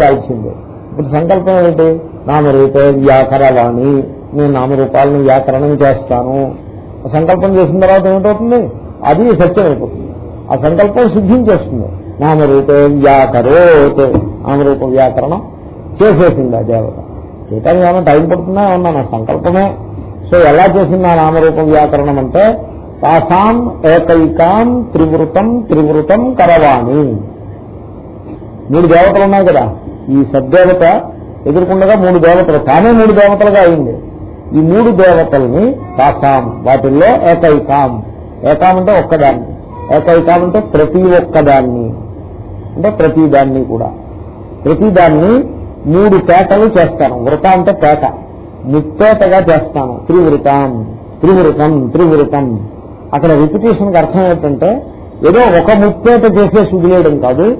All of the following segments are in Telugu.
కాల్చింది ఇప్పుడు సంకల్పం ఏంటి? నామరూపే వ్యాకరవాణి. నేను నామరూపాలను వ్యాకరణం చేస్తాను. సంకల్పం చేసిన తర్వాత ఏమిటవుతుంది? అది సత్యం అయిపోతుంది ఆ సంకల్పం సిద్ధించేస్తుంది నామరూపే వ్యాకరోత్. నామరూప వ్యాకరణం చేసేసింది ఆ దేవత. చేయటానికి ఏమైనా టైం పడుతుందా? ఏమన్నా నా సంకల్పమే? సో ఎలా చేసింది ఆ నామరూప వ్యాకరణం అంటే తాసాం ఏకైకాం త్రివృతం త్రివృతం కరవాణి. మూడు దేవతలు ఉన్నాయి కదా? ఈ సద్దేవత ఎదుర్కొండగా మూడు దేవతలు. తానే మూడు దేవతలుగా అయింది. ఈ మూడు దేవతల్ని తాసాం వాటిల్లో ఏకైకాం. ఏకాం అంటే ఒక్కదాన్ని. ఏకైకాం అంటే ప్రతి ఒక్కదాన్ని. అంటే ప్రతి దాన్ని కూడా. ప్రతి దాన్ని మూడు పేటలు చేస్తాను. వృత అంటే పేట ముప్పేటగా చేస్తాను. త్రివృతం. త్రివృతం త్రివృతం. అక్కడ రిపిటేషన్కి అర్థం ఏంటంటే ఏదో ఒక ముప్పేట చేసే వదిలేయడం కాదు.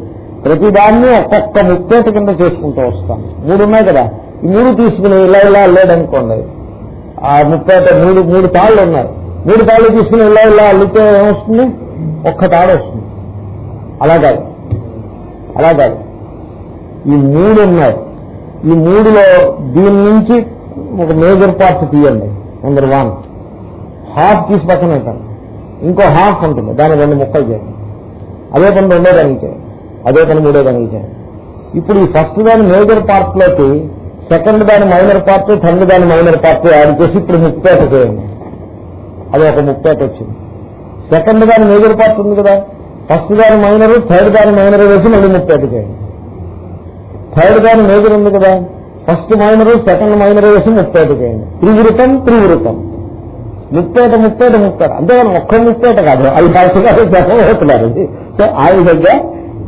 ప్రతిదాన్ని ఒక్కొక్క ముప్పేట కింద చేసుకుంటూ వస్తాను మూడు ఉన్నాయి కదా. ఈ మూడు తీసుకుని ఇలా ఇలా అల్లేదనుకోండి ఆ ముప్పేట మూడు మూడు తాళ్ళు ఉన్నాయి. మూడు తాళ్ళు తీసుకుని ఇలా ఇలా అల్లితే ఏమొస్తుంది? ఒక్క తాడు వస్తుంది. అలా కాదు. అలా కాదు. ఈ మూడు ఉన్నాయి. ఈ మూడులో దీని నుంచి ఒక మేజర్ పార్ట్ తీయండి. Number one. హాఫ్ తీసి పక్కన పెట్టండి. ఇంకో హాఫ్ ఉంటుంది. దాన్ని రెండు ముక్కలు చేయండి. అదే పని రెండో దానికి చేయండి. అదే పని మూడో దానికి చేయండి ఇప్పుడు ఈ ఫస్ట్ దాని మేజర్ పార్ట్లోకి సెకండ్ దాని మైనర్ పార్ట్ థర్డ్ దాని మైనర్ పార్ట్ యాడ్ చేసి ఇప్పుడు ముప్పేట చేయండి. అది ఒక ముప్పేట వచ్చింది. సెకండ్ దాని మేజర్ పార్ట్ ఉంది కదా. ఫస్ట్ దాని మైనర్ థర్డ్ దాని మైనర్ వేసి మళ్ళీ ముప్పేట చేయండి. థర్డ్ దాని మేజర్ ఉంది కదా. ఫస్ట్ మైనర్ సెకండ్ మైనర్ వేసి ముప్పేట చేయండి. త్రివృతం త్రివృతం ముప్పేట ముప్పేట ముప్పేట. అంతేగాని ఒక్క ముప్పేట కాదు. అది కాల్చుగా చెప్పబోతున్నారు సో ఆ విధంగా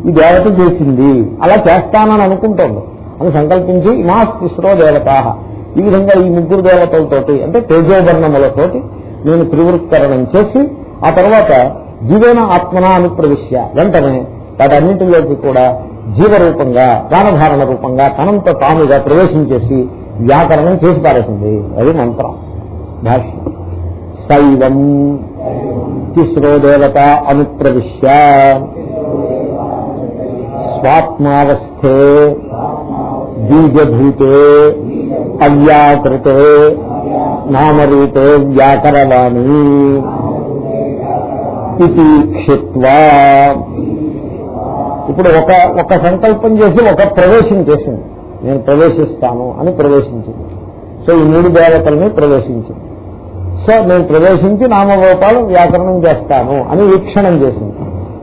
ఈ దేవత చేసింది. అలా చేస్తానని అనుకుంటోంది. అని సంకల్పించి ఇమాస్తిస్రో దేవత. ఈ విధంగా ఈ ముగ్గురు దేవతలతోటి అంటే తేజోవర్ణములతోటి నేను త్రివృత్కరణం చేసి ఆ తర్వాత జీవన ఆత్మన అనుప్రవిశ్య వెంటనే వాటన్నింటిలోకి కూడా జీవరూపంగా ప్రాణధారణ రూపంగా తనంత తానుగా ప్రవేశించేసి వ్యాకరణం చేసి పారేసింది. అది మంత్రం. భాష్యం. శైవం. తిస్రో దేవత అనుప్రవిశ్య. స్వాత్మావస్థే బీజభూతే అవ్యాకృతే నామరూపే వ్యాకరవాణి ఇది క్షిత్వా ఇప్పుడు ఒక ఒక సంకల్పం చేసి ఒక ప్రవేశం చేసింది. నేను ప్రవేశిస్తాను అని ప్రవేశించింది. సో ఈ మూడు దేవతల్ని ప్రవేశించింది. సో నేను ప్రవేశించి నామరూపాలు వ్యాకరణం చేస్తాను అని వీక్షణం చేసింది.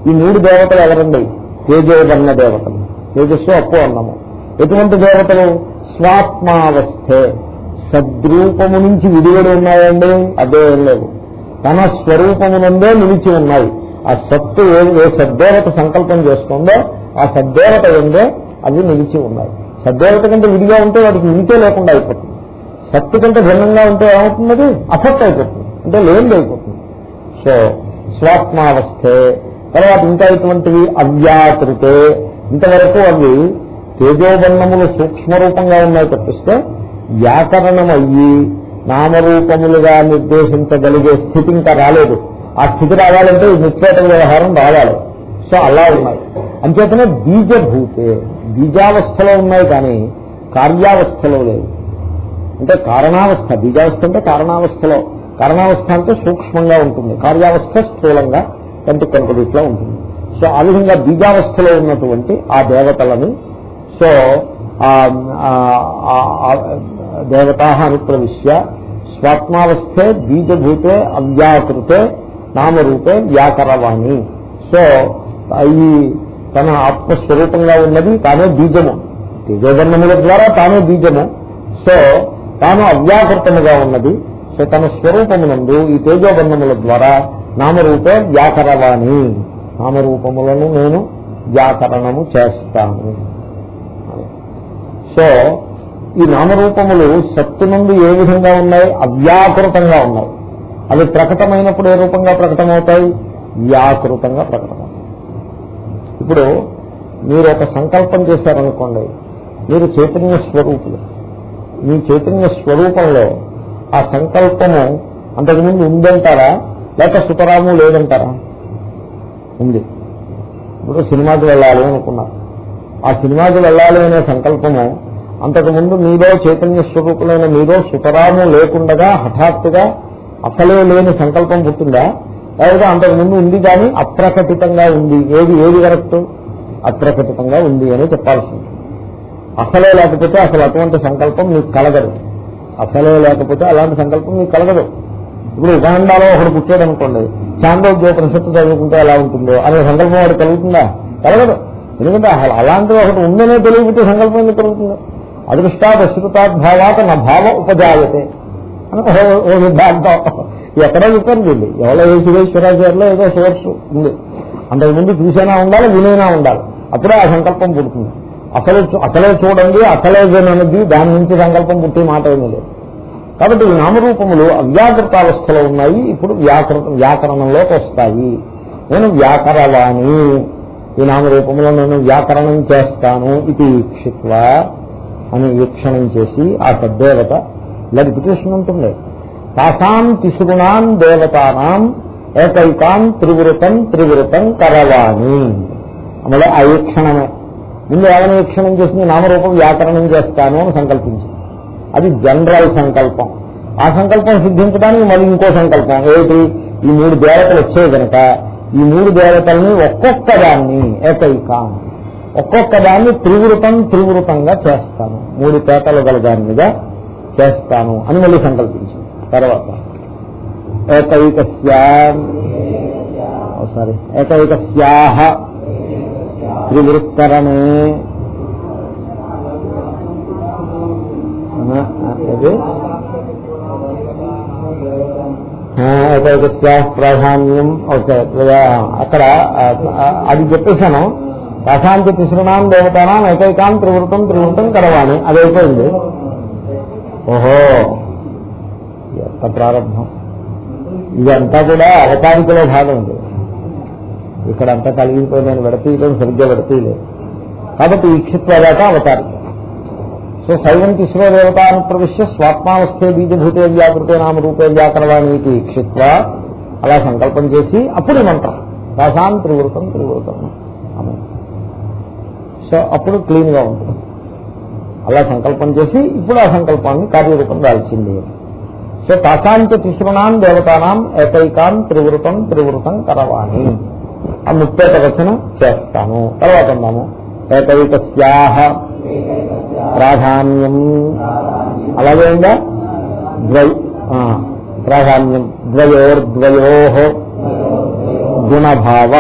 ఈ మూడు దేవతలు ఎవరండి? తేజోవర్ణ దేవతలు? తేజస్సు అప్పు అన్నము. ఎటువంటి దేవతలు? స్వాత్మావస్థే. సద్రూపము నుంచి విడివడి ఉన్నాయండి? అదే ఏం లేవు తన స్వరూపమునందే నిలిచి ఉన్నాయి. ఆ సత్తు ఏ ఏ సద్దేవత సంకల్పం చేసుకుందో ఆ సద్దేవత ఉందో అవి నిలిచి ఉన్నాయి. సద్దేవత కంటే విడిగా ఉంటే వాటికి నిలిచే లేకుండా అయిపోతుంది. సత్తు కంటే భిన్నంగా ఉంటే ఏమవుతుంది? అసత్ అయిపోతుంది. అంటే లేనిది అయిపోతుంది. సో స్వాత్మావస్థే. తర్వాత ఇంకా ఇటువంటివి అవ్యాకృతే. ఇంతవరకు అవి తేజోబన్నములు సూక్ష్మరూపంగా ఉన్నాయి తప్పిస్తే వ్యాకరణం అయ్యి నామరూపములుగా నిర్దేశించగలిగే స్థితి ఇంకా రాలేదు. ఆ స్థితి రావాలంటే ఈ నిత్యేత వ్యవహారం రావాలి. సో అలా ఉన్నాయి. అంచేతనే బీజభూతే బీజావస్థలో ఉన్నాయి కానీ కార్యావస్థలో లేవు. అంటే కారణావస్థ బీజావస్థ అంటే కారణావస్థలో. కారణావస్థ అంటే సూక్ష్మంగా ఉంటుంది. కార్యావస్థ స్థూలంగా కంటి కనుకదిట్లా ఉంటుంది. సో ఆ విధంగా బీజావస్థలో ఉన్నటువంటి ఆ దేవతలని సో దేవతా అనుప్రవిశ్య స్వాత్మావస్థే బీజభూతే అవ్యాకృతే నామరూపే వ్యాకరవాణి. సో ఈ తన ఆత్మస్వరూపంగా ఉన్నది తానే బీజము. తేజోగర్ణముల ద్వారా తానే బీజము. సో తాను అవ్యాకృతముగా ఉన్నది. సో తన స్వరూపమునందు ఈ తేజోబన్నముల ద్వారా నామరూపే వ్యాకరవాణి. నామరూపములను నేను వ్యాకరణము చేస్తాను. సో ఈ నామరూపములు సత్తునందు ఏ విధంగా ఉన్నాయి? అవ్యాకృతంగా ఉన్నాయి. అవి ప్రకటమైనప్పుడు ఏ రూపంగా ప్రకటమవుతాయి? వ్యాకృతంగా ప్రకటమవుతాయి. ఇప్పుడు మీరు ఒక సంకల్పం చేశారనుకోండి మీరు చైతన్య స్వరూపులు. మీ చైతన్య స్వరూపంలో ఆ సంకల్పము అంతకుముందు ఉందంటారా? లేక సుతరాము లేదంటారా? ఉంది. ఇప్పుడు సినిమాకి వెళ్ళాలి అనుకున్నారు ఆ సినిమాకి వెళ్ళాలి అనే సంకల్పము అంతకుముందు మీలో చైతన్య స్వరూపులైన మీలో సుతరాము లేకుండగా హఠాత్తుగా అసలే లేని సంకల్పం పుట్టిందా? లేదా అంతకుముందు ఉంది కానీ అప్రకటితంగా ఉంది. ఏది ఏది కరెక్ట్? అప్రకటితంగా ఉంది అని చెప్పాల్సింది. అసలే లేకపోతే అసలు అటువంటి సంకల్పం మీకు కలగదు. అసలే లేకపోతే అలాంటి సంకల్పం మీకు కలగదు. ఇప్పుడు ఉగాండాలో ఒకడు పుట్టాడు అనుకోండి చాందోగ్యోపనిషత్తు చదువుకుంటే ఎలా ఉంటుందో అనే సంకల్పం వాడు కలుగుతుందా? కలగదు. ఎందుకంటే అలాంటిది ఒకటి ఉందనే తెలియకపోతే సంకల్పం ఎందుకు కలుగుతుంది? అదృష్టాత్ నా భావ ఉపజాయతే. అని ఓ- సిద్ధాంతం. ఎక్కడో చెప్పారు వీళ్ళు ఎవరో ఏ సురేశ్వరాచార్యలో ఏదో సోర్స్ ఉంది. అంతకుముందు చూసైనా ఉండాలి వినైనా ఉండాలి. అప్పుడే ఆ సంకల్పం పుడుతుంది. అసలు అసలే చూడండి అసలే వినది దాని నుంచి సంకల్పం పుట్టే మాట ఏమీ లేదు. కాబట్టి ఈ నామరూపములు అవ్యాకృతావస్థలో ఉన్నాయి ఇప్పుడు వ్యాకృత వ్యాకరణంలోకి వస్తాయి. నేను వ్యాకరవాణి. ఈ నామరూపంలో నేను వ్యాకరణం చేస్తాను ఇది ఈక్షిత్వ అని వీక్షణం చేసి ఆ సద్దేవత ఇలా రిపిటేషన్ ఉంటుంది తాసాం తిసుగుణాం దేవతానాం ఏకైకాం త్రివృతం త్రివృతం కరవాణి. మళ్ళీ ఆ వీక్షణమే. ముందు ఏమైనా వీక్షణం చేసింది? నామరూపం వ్యాకరణం చేస్తాను అని సంకల్పించింది. అది జనరల్ సంకల్పం. ఆ సంకల్పం సిద్ధించడానికి మళ్ళీ ఇంకో సంకల్పం. ఏమిటి? ఈ మూడు దేవతలు వచ్చాయి కనుక ఈ మూడు దేవతల్ని ఒక్కొక్క దాన్ని ఏకైకాం. ఒక్కొక్క దాన్ని త్రివృతం త్రివృతంగా చేస్తాను. మూడు పేటలు గల దానిగా చేస్తాను అని మళ్ళీ సంకల్పించింది తర్వాత ఏకైకస్యా సారీ ఏకైకస్యాహ త్రివృత్తరణే అది? ప్రాధాన్యం ఓకే అక్కడ అది చెప్పేశాను. రసాంతి తిసృణాం దేవతానాం ఏకైకాం త్రివృతం త్రివృతం కరవాణి అది అయిపోయింది. ఓహో ఎంత ప్రారంభం. ఇదంతా కూడా అవతారికలో భాగం ఉంది ఇక్కడంతా కలిగిపోయి నేను విడతీయడం సరిగ్గా విడతీయలేదు. కాబట్టి ఈ క్షిత్వదాక అవతారిక. సో శైవం తిస్రో దేవతాను ప్రవిశ్య స్వాత్మావస్థే బీజభూతే వ్యాకృతే నామ రూపే వ్యాకరవాణి క్షిత్వ అలా సంకల్పం చేసి అప్పుడు ఈ మంత్రం. రసాన్ త్రివృతం త్రివృతం. సో అప్పుడు క్లీన్గా ఉంటుంది. అలా సంకల్పం చేసి ఇప్పుడు ఆ సంకల్పాన్ని కార్యరూపం దాల్చింది. సో తాసాంచ తిసృణాం దేవతానాం ఏకైకాం త్రివృతం త్రివృతం కరవాణి. ఆ ముప్పేట రచన చేస్తాను. తర్వాత ఉన్నాము ఏకైకస్యాహ. ప్రాధాన్యం. అలాగే ఉందా? ద్వై ప్రాధాన్యం. ద్వయోర్ద్వయో గుణభావ.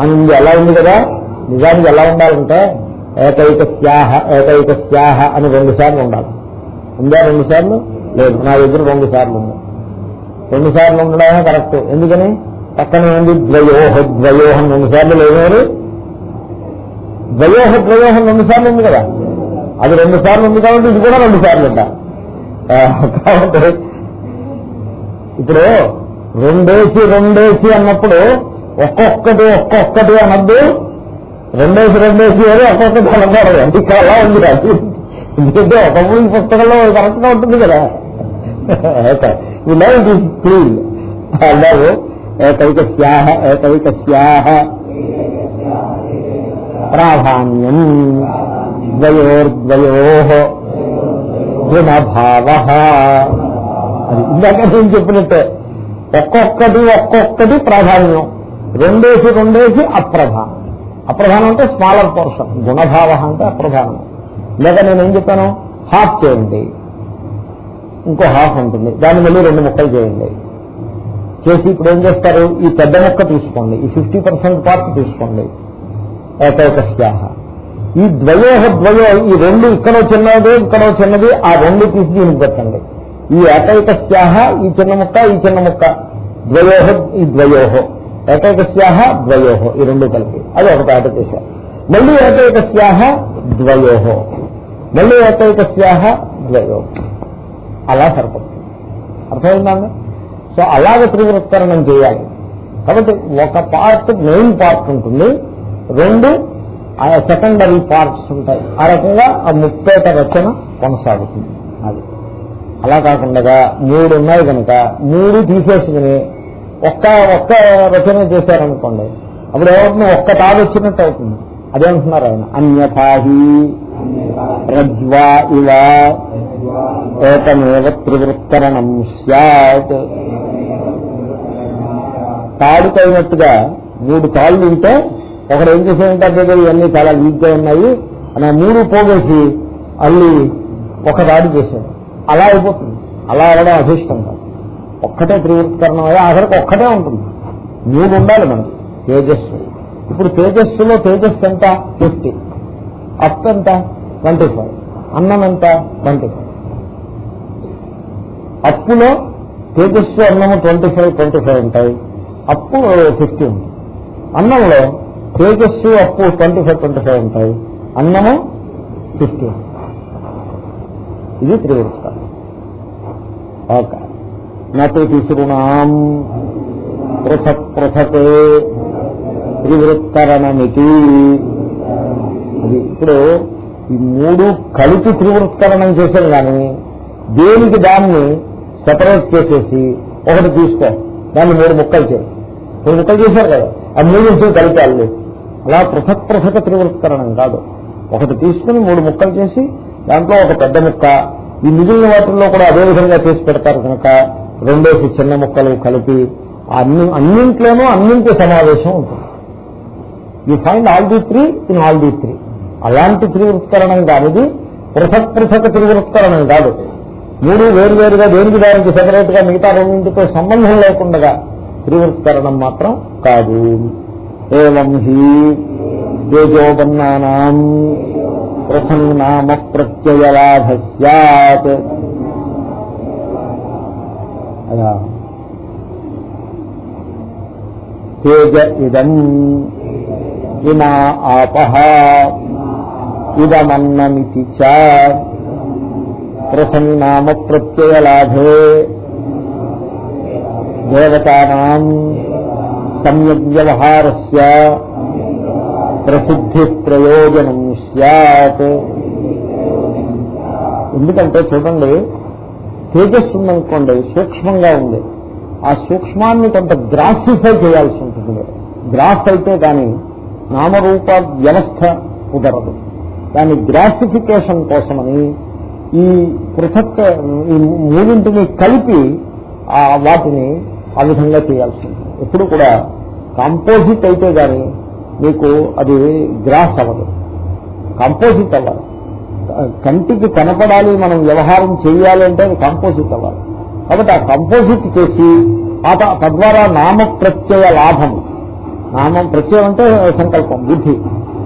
అని ఎలా ఉంది కదా? నిజానికి ఎలా ఉండాలంటే ఏకైకస్యాహ ఏకైకస్యాహ అని రెండు సార్లు ఉండాలి. ఉందా రెండు సార్లు? లేదు. నా దగ్గర రెండు సార్లు ఉంది రెండు సార్లు ఉండడమే కరెక్ట్. ఎందుకని? పక్కనే ఉంది ద్వయోహ ద్వయోహం రెండు సార్లు లేవారు ద్వయోహ ద్వయోహం రెండు సార్లు ఉంది కదా. అది రెండు సార్లు ఉంది కాబట్టి ఇది కూడా రెండు సార్లు ఉందా కాబట్టి ఇప్పుడు రెండేసి రెండేసి అన్నప్పుడు ఒక్కొక్కటి ఒక్కొక్కటి అనద్దు. రెండేసి రెండేసి ఏదో ఒక్కొక్కటి అనగారు అంటే ఇక్కడ అలా ఉంది అది ఎందుకంటే ఒకప్పుడు ఈ పుస్తకంలో కరెక్ట్గా ఉంటుంది కదా. ఓకే. ఈ లైవ్ ఇస్ క్లీన్ అన్నారు. ఏకైకస్యాహ ఏకైకస్యాహ. ప్రాధాన్యం. ద్వయోర్ద్వయో గుణభావ అది ఇందాక నేను చెప్పినట్టే ఒక్కొక్కటి ఒక్కొక్కటి ప్రాధాన్యం. రెండేసి రెండేసి అప్రధానం. అప్రధానం అంటే స్మాలర్ పోర్షన్. గుణభావ అంటే అప్రధానం. లేక నేను ఏం చెప్పాను? హాఫ్ చేయండి. ఇంకో హాఫ్ ఉంటుంది. దాన్ని మళ్ళీ రెండు ముక్కలు చేయండి. చేసి ఇప్పుడు ఏం చేస్తారు? ఈ పెద్ద ముక్క తీసుకోండి. ఈ ఫిఫ్టీ పర్సెంట్ పార్ట్ తీసుకోండి. ఏకైకస్యాహ ఈ ద్వయోహ ద్వయో ఈ రెండు ఇక్కడో చిన్నది ఇక్కడో చిన్నది ఆ రెండు తీసి దీనికి పెట్టండి. ఈ ఏకైకస్యాహ ఈ చిన్న ముక్క ఈ చిన్న ముక్క. ద్వయోహ ఈ ద్వయోహో ఏకైకస్యాహ ద్వయోహో ఈ రెండు కలిపి. అది ఒక పేట చేశారు. మళ్ళీ ఏకైకస్యాహ ద్వయోహో మళ్ళీ ఏకైకస్యాహ ద్వయో. అలా సరిపడుతుంది అర్థమైందండి సో అలాగ త్రివృత్తరణం చేయాలి. కాబట్టి ఒక పార్ట్ మెయిన్ పార్ట్ ఉంటుంది. రెండు సెకండరీ పార్ట్స్ ఉంటాయి. ఆ రకంగా ఆ ముప్పేట రచన కొనసాగుతుంది. అది. అలా కాకుండా మూడు ఉన్నాయి కనుక మూడు తీసేసుకుని ఒక్క ఒక్క రచన చేశారనుకోండి అప్పుడు ఏమవుతుంది ఒక్క తాడు వచ్చినట్టు అవుతుంది. అదే అంటున్నారు ఆయన అన్యథాహి రజ్వా ఇవ ఏకమేవ త్రివృత్తరణం సత్ తాడుకైనట్టుగా మూడు తాళ్ళు ఉంటే ఒకడు ఏం చేసేదంటే ఇవన్నీ చాలా వీక్గా ఉన్నాయి. అని మూడు పోగేసి అల్లి ఒక దాడి చేశాడు. అలా అయిపోతుంది. అలా అవడం అభిష్టం కాదు. ఒక్కటే త్రివృత్కరణం అయ్యా ఆఖరికి ఒక్కటే ఉంటుంది. మూడు ఉండాలి మనకి. తేజస్సు. ఇప్పుడు తేజస్సులో తేజస్సు ఎంత? ఫిఫ్టీ. అప్ ఎంత ట్వంటీ ఫైవ్. అన్నం ఎంత ట్వంటీ ఫైవ్. అప్పులో తేజస్సు అన్నము ట్వంటీ ఫైవ్ ట్వంటీ ఫైవ్ ఉంటాయి. అప్పు ఫిఫ్టీ ఉంటుంది. అన్నంలో తేజస్సు అప్పు ట్వంటీ ఫైవ్ ట్వంటీ ఫైవ్ ఉంటాయి. అన్నము ఫిఫ్టీ. ఇది త్రివృత్కరణం ఓకే. నటు తిసృణాం పృథక్ పృథక్ త్రివృత్తరణమితి. అది ఇప్పుడు ఈ మూడు కలిపి త్రివృత్తరణం చేశారు కానీ దేనికి దాన్ని సెపరేట్ చేసేసి ఒకటి తీసుకో. దాన్ని మూడు ముక్కలు చేయాలి మూడు ముక్కలు చేశారు కదా. ఆ మూడు కలిపాలి అలా పృథక్ పృథక త్రివృత్కరణం కాదు. ఒకటి తీసుకుని మూడు ముక్కలు చేసి దాంట్లో ఒక పెద్ద ముక్క. ఈ మిగిలిన వాటిల్లో కూడా అదే విధంగా చేసి పెడతారు కనుక రెండేసి చిన్న ముక్కలు కలిపి అన్ని అన్నింట్లోనూ అన్నింటి సమావేశం ఉంటుంది. You find all the three in all the three అలాంటి త్రివృత్కరణం కానిది పృథక్ పృథక్ త్రివృత్కరణం కాదు. మూడు వేరువేరుగా దేనికి దానికి సెపరేట్గా మిగతా రెండింటితో సంబంధం లేకుండా త్రివృత్కరణం మాత్రం కాదు. ఏం హి తేజోబన్నానాం ప్రసన్నామ ప్రత్యయలాభ సత్ తేజ ఇదం ఇమా ఆప ఇదమన్నమితి చ ప్రసన్నామ ప్రత్యయలాభే దేవతానాం సమ్యక్ ప్రసిద్ధి ప్రయోజనం సత్ ఎందుకంటే చూడండి తేజస్సు ఉందనుకోండి సూక్ష్మంగా ఉంది. ఆ సూక్ష్మాన్ని కొంత గ్రాసిఫై చేయాల్సి ఉంటుంది. గ్రాస్ అయితే కానీ నామరూప వ్యవస్థ కుదరదు. దాని గ్రాసిఫికేషన్ కోసమని ఈ పృథక్ ఈ మూడింటిని కలిపి ఆ వాటిని ఆ విధంగా చేయాల్సి ఉంటుంది. ఎప్పుడు కూడా కాంపోజిట్ అయితే కానీ మీకు అది గ్రాస్ అవ్వదు. కాంపోజిట్ అవ్వాలి. కంటికి కనపడాలి మనం వ్యవహారం చేయాలి అంటే అది కాంపోజిట్ అవ్వాలి. కాబట్టి ఆ కంపోజిట్ చేసి ఆ తద్వారా నామ ప్రత్యయ లాభం. నామం ప్రత్యయం అంటే సంకల్పం బుద్ధి.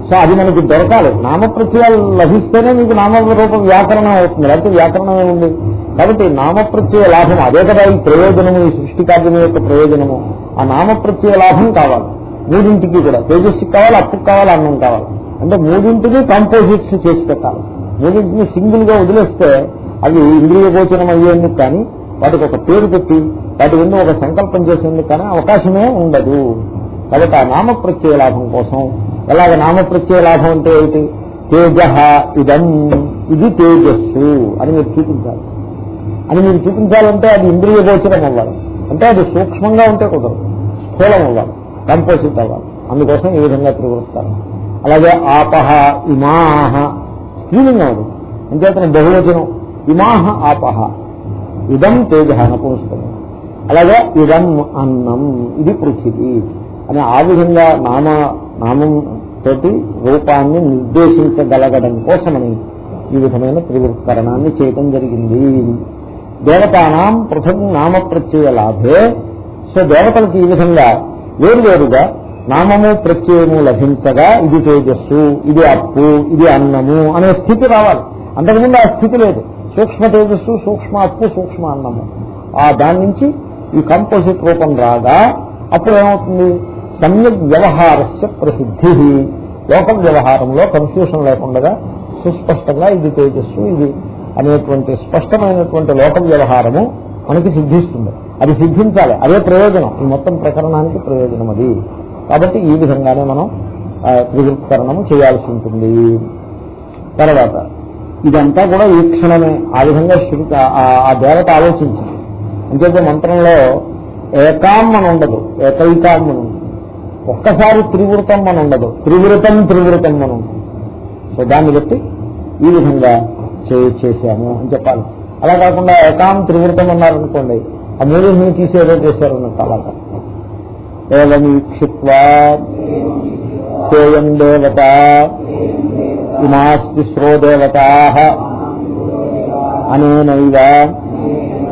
సో అది మనకి దొరకాలి. నామ ప్రత్యయాలు లభిస్తేనే మీకు నామ రూపం వ్యాకరణం అవుతుంది. లేకపోతే వ్యాకరణం ఏముంది? కాబట్టి నామప్రత్యయ లాభం అదే కదా ఈ ప్రయోజనము ఈ సృష్టి కార్యము యొక్క ప్రయోజనము. ఆ నామప్రత్యయ లాభం కావాలి. మూడింటికి కూడా తేజస్సుకి కావాలి అప్పుకు కావాలి అన్నం కావాలి. అంటే మూడింటికి కంపోజిట్స్ చేసి పెట్టాలి. మూడింటిని సింగిల్గా వదిలేస్తే అవి ఇంద్రియ గోచరం అయ్యేందుకు కానీ వాటికి ఒక పేరు పెట్టి వాటి ముందు ఒక సంకల్పం చేసేందుకు కానీ అవకాశమే ఉండదు. కాబట్టి ఆ నామప్రత్యయ లాభం కోసం ఎలాగ నామప్రత్యయ లాభం అంటే ఏమిటి? తేజ ఇదం ఇది తేజస్సు అని మీరు చూపించాలి. అని మీరు చూపించాలంటే అది ఇంద్రియ గోచరం అవ్వాలి. అంటే అది సూక్ష్మంగా ఉంటే కుదరదు. స్థూలం అవ్వాలి. కంపోజిట్ అవ్వాలి. అందుకోసం ఈ విధంగా త్రివృత్తాలు అలాగే ఆపహ ఇమాహ. స్త్రీలింగం అది. అంచేతన బహువచనం. ఇమాహ ఆపహ. ఇదం తేజ నపుంస్తుంది అలాగే ఇదం అన్నం. ఇది పృథివీ. అని ఆ విధంగా నామ నామం తోటి రూపాన్ని నిర్దేశించగలగడం కోసమని ఈ విధమైన త్రివృత్కరణాన్ని చేయటం జరిగింది. దేవతానాం పృథక్ నామ ప్రత్యయ లాభే సో దేవతలకు ఈ విధంగా వేరువేరుగా నామము ప్రత్యయము లభించగా ఇది తేజస్సు ఇది అప్పు ఇది అన్నము అనే స్థితి రావాలి. అంతకుముందు ఆ స్థితి లేదు. సూక్ష్మ తేజస్సు సూక్ష్మ అప్పు సూక్ష్మ అన్నము. ఆ దాని నుంచి ఈ కంపోజిట్ రూపం రాగా అప్పుడు ఏమవుతుంది? సమ్యక్ వ్యవహారస్య ప్రసిద్ధి. లోక వ్యవహారంలో కన్ఫ్యూషన్ లేకుండా సుస్పష్టంగా ఇది తేజస్సు ఇది అనేటువంటి స్పష్టమైనటువంటి లోక వ్యవహారము మనకి సిద్ధిస్తుంది. అది సిద్ధించాలి. అదే ప్రయోజనం. ఈ మొత్తం ప్రకరణానికి ప్రయోజనం అది. కాబట్టి ఈ విధంగానే మనం త్రివృత్కరణము చేయాల్సి ఉంటుంది. తర్వాత ఇదంతా కూడా ఈ క్షణమే. ఆ విధంగా శృతి ఆ- ఆ దేవత ఆలోచించింది. అంచేతే మంత్రంలో ఏకాం అని ఉండదు ఏకైకాం అని ఉంటుంది ఒక్కసారి త్రివృతం అని ఉండదు త్రివృతం త్రివృతం అని ఉంటుంది సో దాన్ని బట్టి ఈ విధంగా చేశాము అని చెప్పాలి. అలా కాకుండా ఏకాం త్రివృతం అన్నారనుకోండి ఆ మూడు తీసి ఏదో చేశారు అన్నట్టు అలాగా ఏవం సేయం దేవత? ఇమాస్తిస్రో దేవతా అనేనైవ?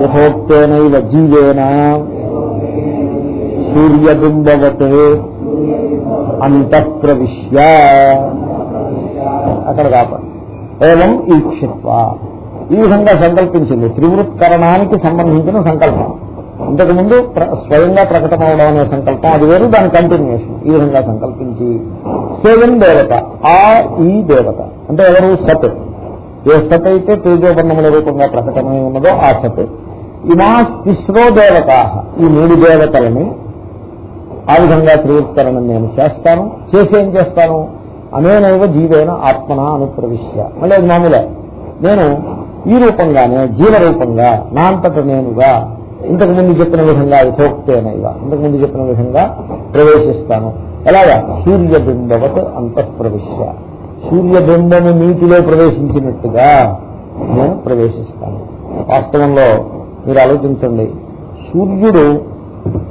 యథోక్తేనైవ జీవేన? సూర్యబింబవత్ అంతఃప్రవిశ్య అక్కడ కాపాడు. ఏవం ఈక్షిత్వ ఈ విధంగా సంకల్పించింది. త్రివృత్కరణానికి సంబంధించిన సంకల్పం. ఇంతకుముందు స్వయంగా ప్రకటమవడం అనే సంకల్పం అది వేరు దాని కంటిన్యూషన్ ఈ విధంగా సంకల్పించి సేయం దేవత ఆ ఈ దేవత. అంటే ఎవరు? సత్. ఏ సత్ అయితే తేజోబన్నముల రూపంగా ప్రకటమై ఉన్నదో ఆ సత్. ఇమా తిస్రో దేవత. ఈ మూడు దేవతలని ఆ విధంగా త్రివృత్కరణం నేను చేస్తాను. చేసి ఏం చేస్తాను? అనేనైవ జీవైన ఆత్మన అనుప్రవిశ్య మళ్ళీ అది మామూలే. నేను ఈ రూపంగానే జీవ రూపంగా నా అంతట నేనుగా ఇంతకు ముందు చెప్పిన విధంగా యథోక్తేనైవ ఇంతకు ముందు చెప్పిన విధంగా ప్రవేశిస్తాను. ఎలాగా? సూర్యబింబవత్ అంతఃప్రవిశ్య. సూర్యబింబము నీటిలో ప్రవేశించినట్టుగా నేను ప్రవేశిస్తాను. వాస్తవంలో మీరు ఆలోచించండి. సూర్యుడు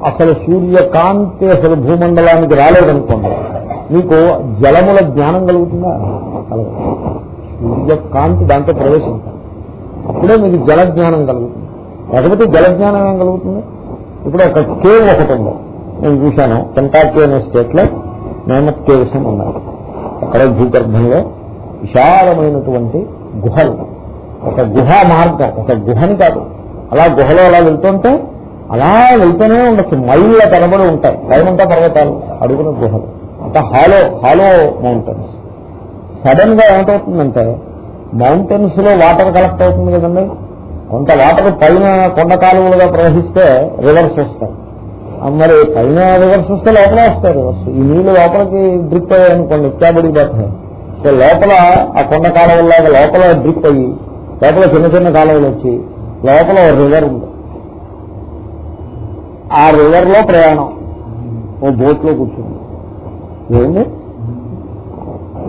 అసలు సూర్యకాంతి అసలు భూమండలానికి రాలేదనుకోండి. మీకు జలముల జ్ఞానం కలుగుతుందా? కలగదు. సూర్యకాంతి దాంట్లో ప్రవేశించాలి. అప్పుడే మీకు జల జ్ఞానం కలుగుతుంది. లేకపోతే జల జ్ఞానం ఏం కలుగుతుంది? ఇప్పుడు ఒక కేవ్ ఒకటి ఉంది. నేను చూశాను. కెంటాకీ అనే స్టేట్లో నేమత్ కేవ్స్ అని ఉన్నారు అక్కడ భూగర్భంలో విశాలమైనటువంటి గుహలు. ఒక గుహ మార్గం. ఒక గుహని కాదు. అలా గుహలో అలా వెళ్తుంటే అలా వెళ్తూనే ఉండొచ్చు. మైళ్ళ తరబడి ఉంటాయి. పైనంతా పర్వతాలు. అడుగున గుహలు. అంత హాలో హాలో మౌంటైన్స్ సడన్గా ఏమిటవుతుందంటే మౌంటైన్స్లో వాటర్ కలెక్ట్ అవుతుంది కదండి. కొంత వాటర్ పైన కొండ కాలువలుగా ప్రవహిస్తే రివర్స్ వస్తాయి. మరి పైన రివర్స్ వస్తే లోపల వస్తాయి రివర్స్ ఈ నీళ్ళు లోపలికి డ్రిప్ అయ్యాయనుకోండి ఇత్యాబడి పోతాయి సో లోపల ఆ కొండ కాలువల్లాగా లోపల డ్రిప్ అయ్యి లోపల చిన్న చిన్న కాలువలు వచ్చి లోపల ఒక రివర్ ఉంది. ఆ రివర్లో ప్రయాణం. ఓ బోట్లో కూర్చుంది. ఏంది?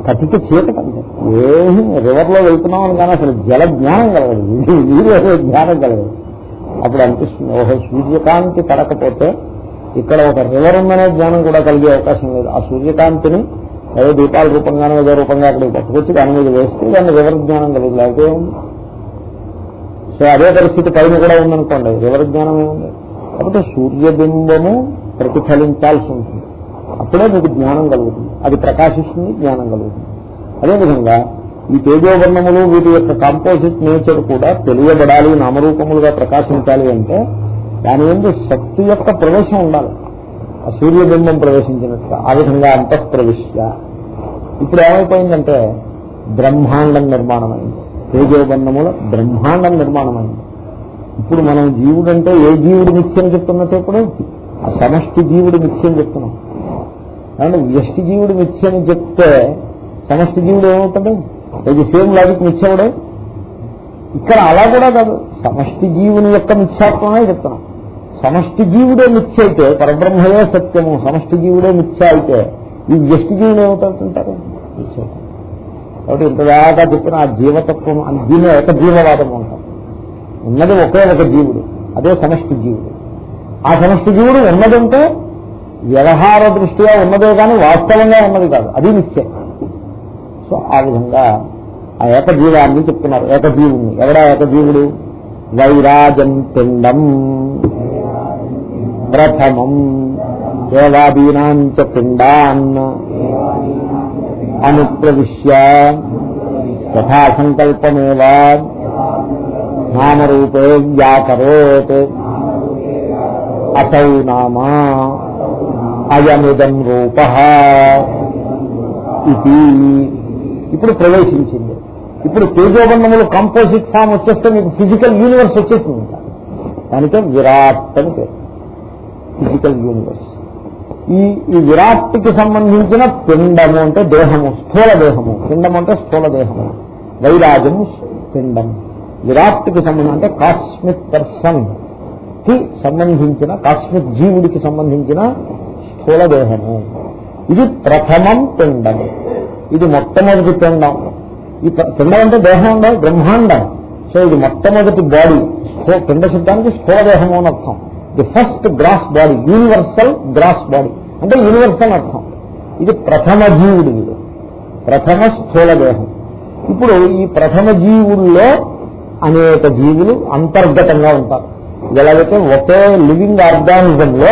కటిక చీకటండి ఏమి రివర్లో వెళ్తున్నాం అని కానీ అసలు జల జ్ఞానం కలగదు. నీరు- అసలు జ్ఞానం కలగదు. అప్పుడు అనిపిస్తుంది ఓహో సూర్యకాంతి పడకపోతే ఇక్కడ ఒక రివర్ ఉందనే జ్ఞానం కూడా కలిగే అవకాశం లేదు. ఆ సూర్యకాంతిని ఏదో దీపాల రూపంగానో ఏదో రూపంగా అక్కడికి పట్టుకొచ్చి దాని మీద వేస్తే దాన్ని రివర్ జ్ఞానం కలుగు లేకపోతే సో అదే పరిస్థితి పైన కూడా ఉందనుకోండి. రివర్ జ్ఞానం ఏముంది కాబట్టి సూర్యబింబము ప్రతిఫలించాల్సి ఉంటుంది. అప్పుడే మీకు జ్ఞానం కలుగుతుంది. అది ప్రకాశిస్తుంది జ్ఞానం కలుగుతుంది. అదేవిధంగా ఈ తేజోవర్ణములు వీటి యొక్క కాంపోజిట్ నేచర్ కూడా తెలియబడాలి నామరూపములుగా ప్రకాశించాలి అంటే దాని ఎందు శక్తి యొక్క ప్రవేశం ఉండాలి. ఆ సూర్యబింబం ప్రవేశించినట్టు ఆ విధంగా అంతఃప్రవిశ్య. ఇప్పుడు ఏమైపోయిందంటే బ్రహ్మాండం నిర్మాణమైంది. తేజోబన్నముల బ్రహ్మాండం నిర్మాణమైంది. ఇప్పుడు మనం జీవుడంటే ఏ జీవుడు మిథ్యం చెప్తున్నట్టు ఇప్పుడు ఆ సమష్టి జీవుడు మిథ్యం చెప్తున్నాం. అండ్ వ్యష్టి జీవుడు మిథ్యని చెప్తే సమష్టి జీవుడు ఏమవుతాడు? ఇది సేమ్ లాజిక్ మిథ్యవుడే ఇక్కడ అలా కూడా కాదు. సమష్టి జీవుని యొక్క మిథ్యాత్వమే చెప్తున్నాం. సమష్టి జీవుడే మిథ్య అయితే పరబ్రహ్మయే సత్యము సమష్టి జీవుడే మిథ్య అయితే ఈ వ్యష్టి జీవుడు ఏమవుతాడంటారు? మిథ్య కాబట్టి ఇంతదాకా చెప్పిన ఆ జీవతత్వం అని దీని ఒక జీవవాదం ఉంటాం ఉన్నది ఒకే ఒక జీవుడు అదే సమష్టి జీవుడు. ఆ సమష్టి జీవుడు ఉన్నదంటే వ్యవహార దృష్ట్యా ఉన్నదే కానీ వాస్తవంగా ఉన్నది కాదు. అది నిత్యం. సో ఆ విధంగా ఆ ఏకజీవాన్ని చెప్తున్నారు. ఏకజీవుని. ఎవడా ఏకజీవుడు? వైరాజం పిండం. ప్రథమం. దేవాదీనాంచ పిండాన్. అనుప్రవిశ్య. యథా సంకల్పమేవా. నామరూపే వ్యాకరోత్. అసౌ నామా. అయమిదం రూప ఇది ఇప్పుడు ప్రవేశించింది. ఇప్పుడు తేజోబంధములు కంపోజిట్ ఫామ్ వచ్చేస్తే మీకు ఫిజికల్ యూనివర్స్ వచ్చేసింది. దానికే విరాట్ అని పేరు. ఫిజికల్ యూనివర్స్ ఈ ఈ విరాట్కి సంబంధించిన పిండము అంటే దేహము స్థూల దేహము. పిండం అంటే స్థూల దేహము. వైరాజము పిండం విరాట్కి సంబంధం అంటే కాస్మిక్ పర్సన్కి సంబంధించిన కాస్మిక్ జీవుడికి సంబంధించిన స్థూల దేహము ఇది ప్రథమం పిండం ఇది మొట్టమొదటి పిండం. ఈ పిండం అంటే దేహం ఉండదు బ్రహ్మాండం. సో ఇది మొట్టమొదటి బాడీ పిండ శబ్దానికి స్థూల దేహము అని అర్థం. The first gross body universal gross body అంటే యూనివర్సల్ అర్థం. ఇది ప్రథమ జీవుడు ఇది ప్రథమ స్థూల దేహం ఇప్పుడు ఈ ప్రథమ జీవుల్లో అనేక జీవులు అంతర్గతంగా ఉంటారు. ఎలాగైతే ఒకే లివింగ్ ఆర్గానిజంలో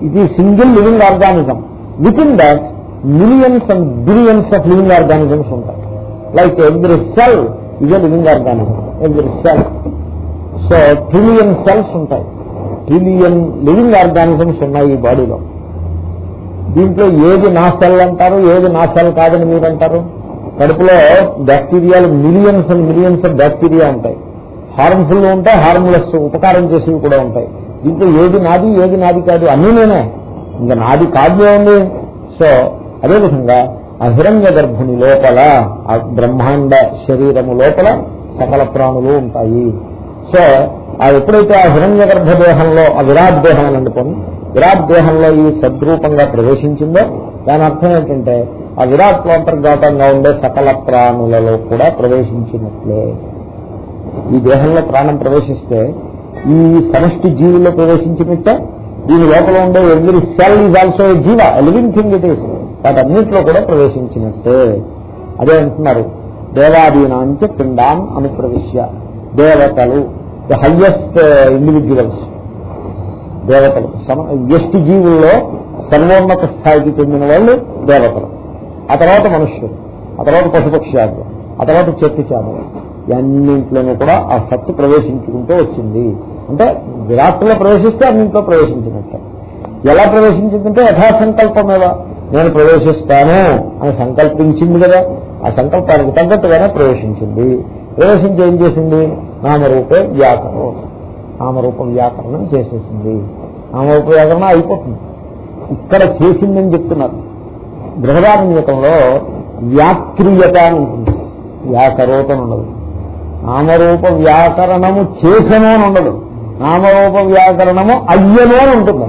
లో ఇది single living organism within that millions and billions of living organisms ఉంటాయి like every cell is living organism every cell so trillion cells ఉంటాయి. ట్రిలియన్ లివింగ్ ఆర్గానిజమ్స్ ఉన్నాయి ఈ బాడీలో దీంట్లో ఏది నా సెల్ అంటారు? ఏది నా సెల్ కాదని మీరు అంటారు? కడుపులో బ్యాక్టీరియాలు millions and millions of bacteria ఉంటాయి. హార్మ్ఫుల్ ఉంటాయి హార్మ్లెస్ ఉపకారం చేసేవి కూడా ఉంటాయి. దీంట్లో ఏది నాది ఏది నాది కాదు అన్నీ నేనే. ఇంకా నాది కాదు ఉంది సో అదేవిధంగా ఆ హిరణ్య గర్భుని లోపల ఆ బ్రహ్మాండ శరీరము లోపల సకల ప్రాణులు ఉంటాయి. సో ఆ ఎప్పుడైతే ఆ హిరణ్య గర్భ దేహంలో ఆ విరాట్ దేహం అని అనుకోని విరాట్ దేహంలో ఈ సద్రూపంగా ప్రవేశించిందో దాని అర్థం ఏంటంటే ఆ విరాట్ అంతర్గతంగా ఉండే సకల ప్రాణులలో కూడా ప్రవేశించినట్లే. ఈ దేహంలో ప్రాణం ప్రవేశిస్తే ఈ సమష్టి జీవుల్లో ప్రవేశించినట్టే దీని లోపల ఉండే ఎవ్రీ సెల్ ఈజ్ ఆల్సో జీవ లివింగ్ థింగ్ ఇట్ ఈస్ వాటన్నింటిలో కూడా ప్రవేశించినట్టే. అదే అంటున్నారు దేవాదీనాంచ పిండాన్ అనుప్రవిశ్య దేవతలు ద హయ్యెస్ట్ ఇండివిజువల్స్ దేవతలు. సమ ఎస్టి జీవుల్లో సర్వోన్నత స్థాయికి చెందిన వాళ్ళు దేవతలు. ఆ తర్వాత మనుష్యులు ఆ తర్వాత పశుపక్ష్యాదులు ఆ తర్వాత చెట్టు చేపలు అన్నింట్లోనూ కూడా ఆ సత్తు ప్రవేశించుకుంటూ వచ్చింది. అంటే విరాట్లో ప్రవేశిస్తే అన్నింట్లో ప్రవేశించినట్టే. ఎలా ప్రవేశించిందంటే యథాసంకల్పమేవా. నేను ప్రవేశిస్తాను అని సంకల్పించింది కదా. ఆ సంకల్పానికి తగ్గట్టుగానే ప్రవేశించింది. ప్రవేశించి ఏం చేసింది? నామరూపే వ్యాకరణం. నామరూప వ్యాకరణం చేసేసింది. నామరూప వ్యాకరణం అయిపోతుంది. ఇక్కడ చేసిందని చెప్తున్నారు. బృహదారణ్యకంలో వ్యాక్రియత అని ఉంటుంది. వ్యాకరోతం ఉండదు. నామరూప వ్యాకరణము చేసను అని ఉండదు. నామరూప వ్యాకరణము అయ్యను అని ఉంటుంది.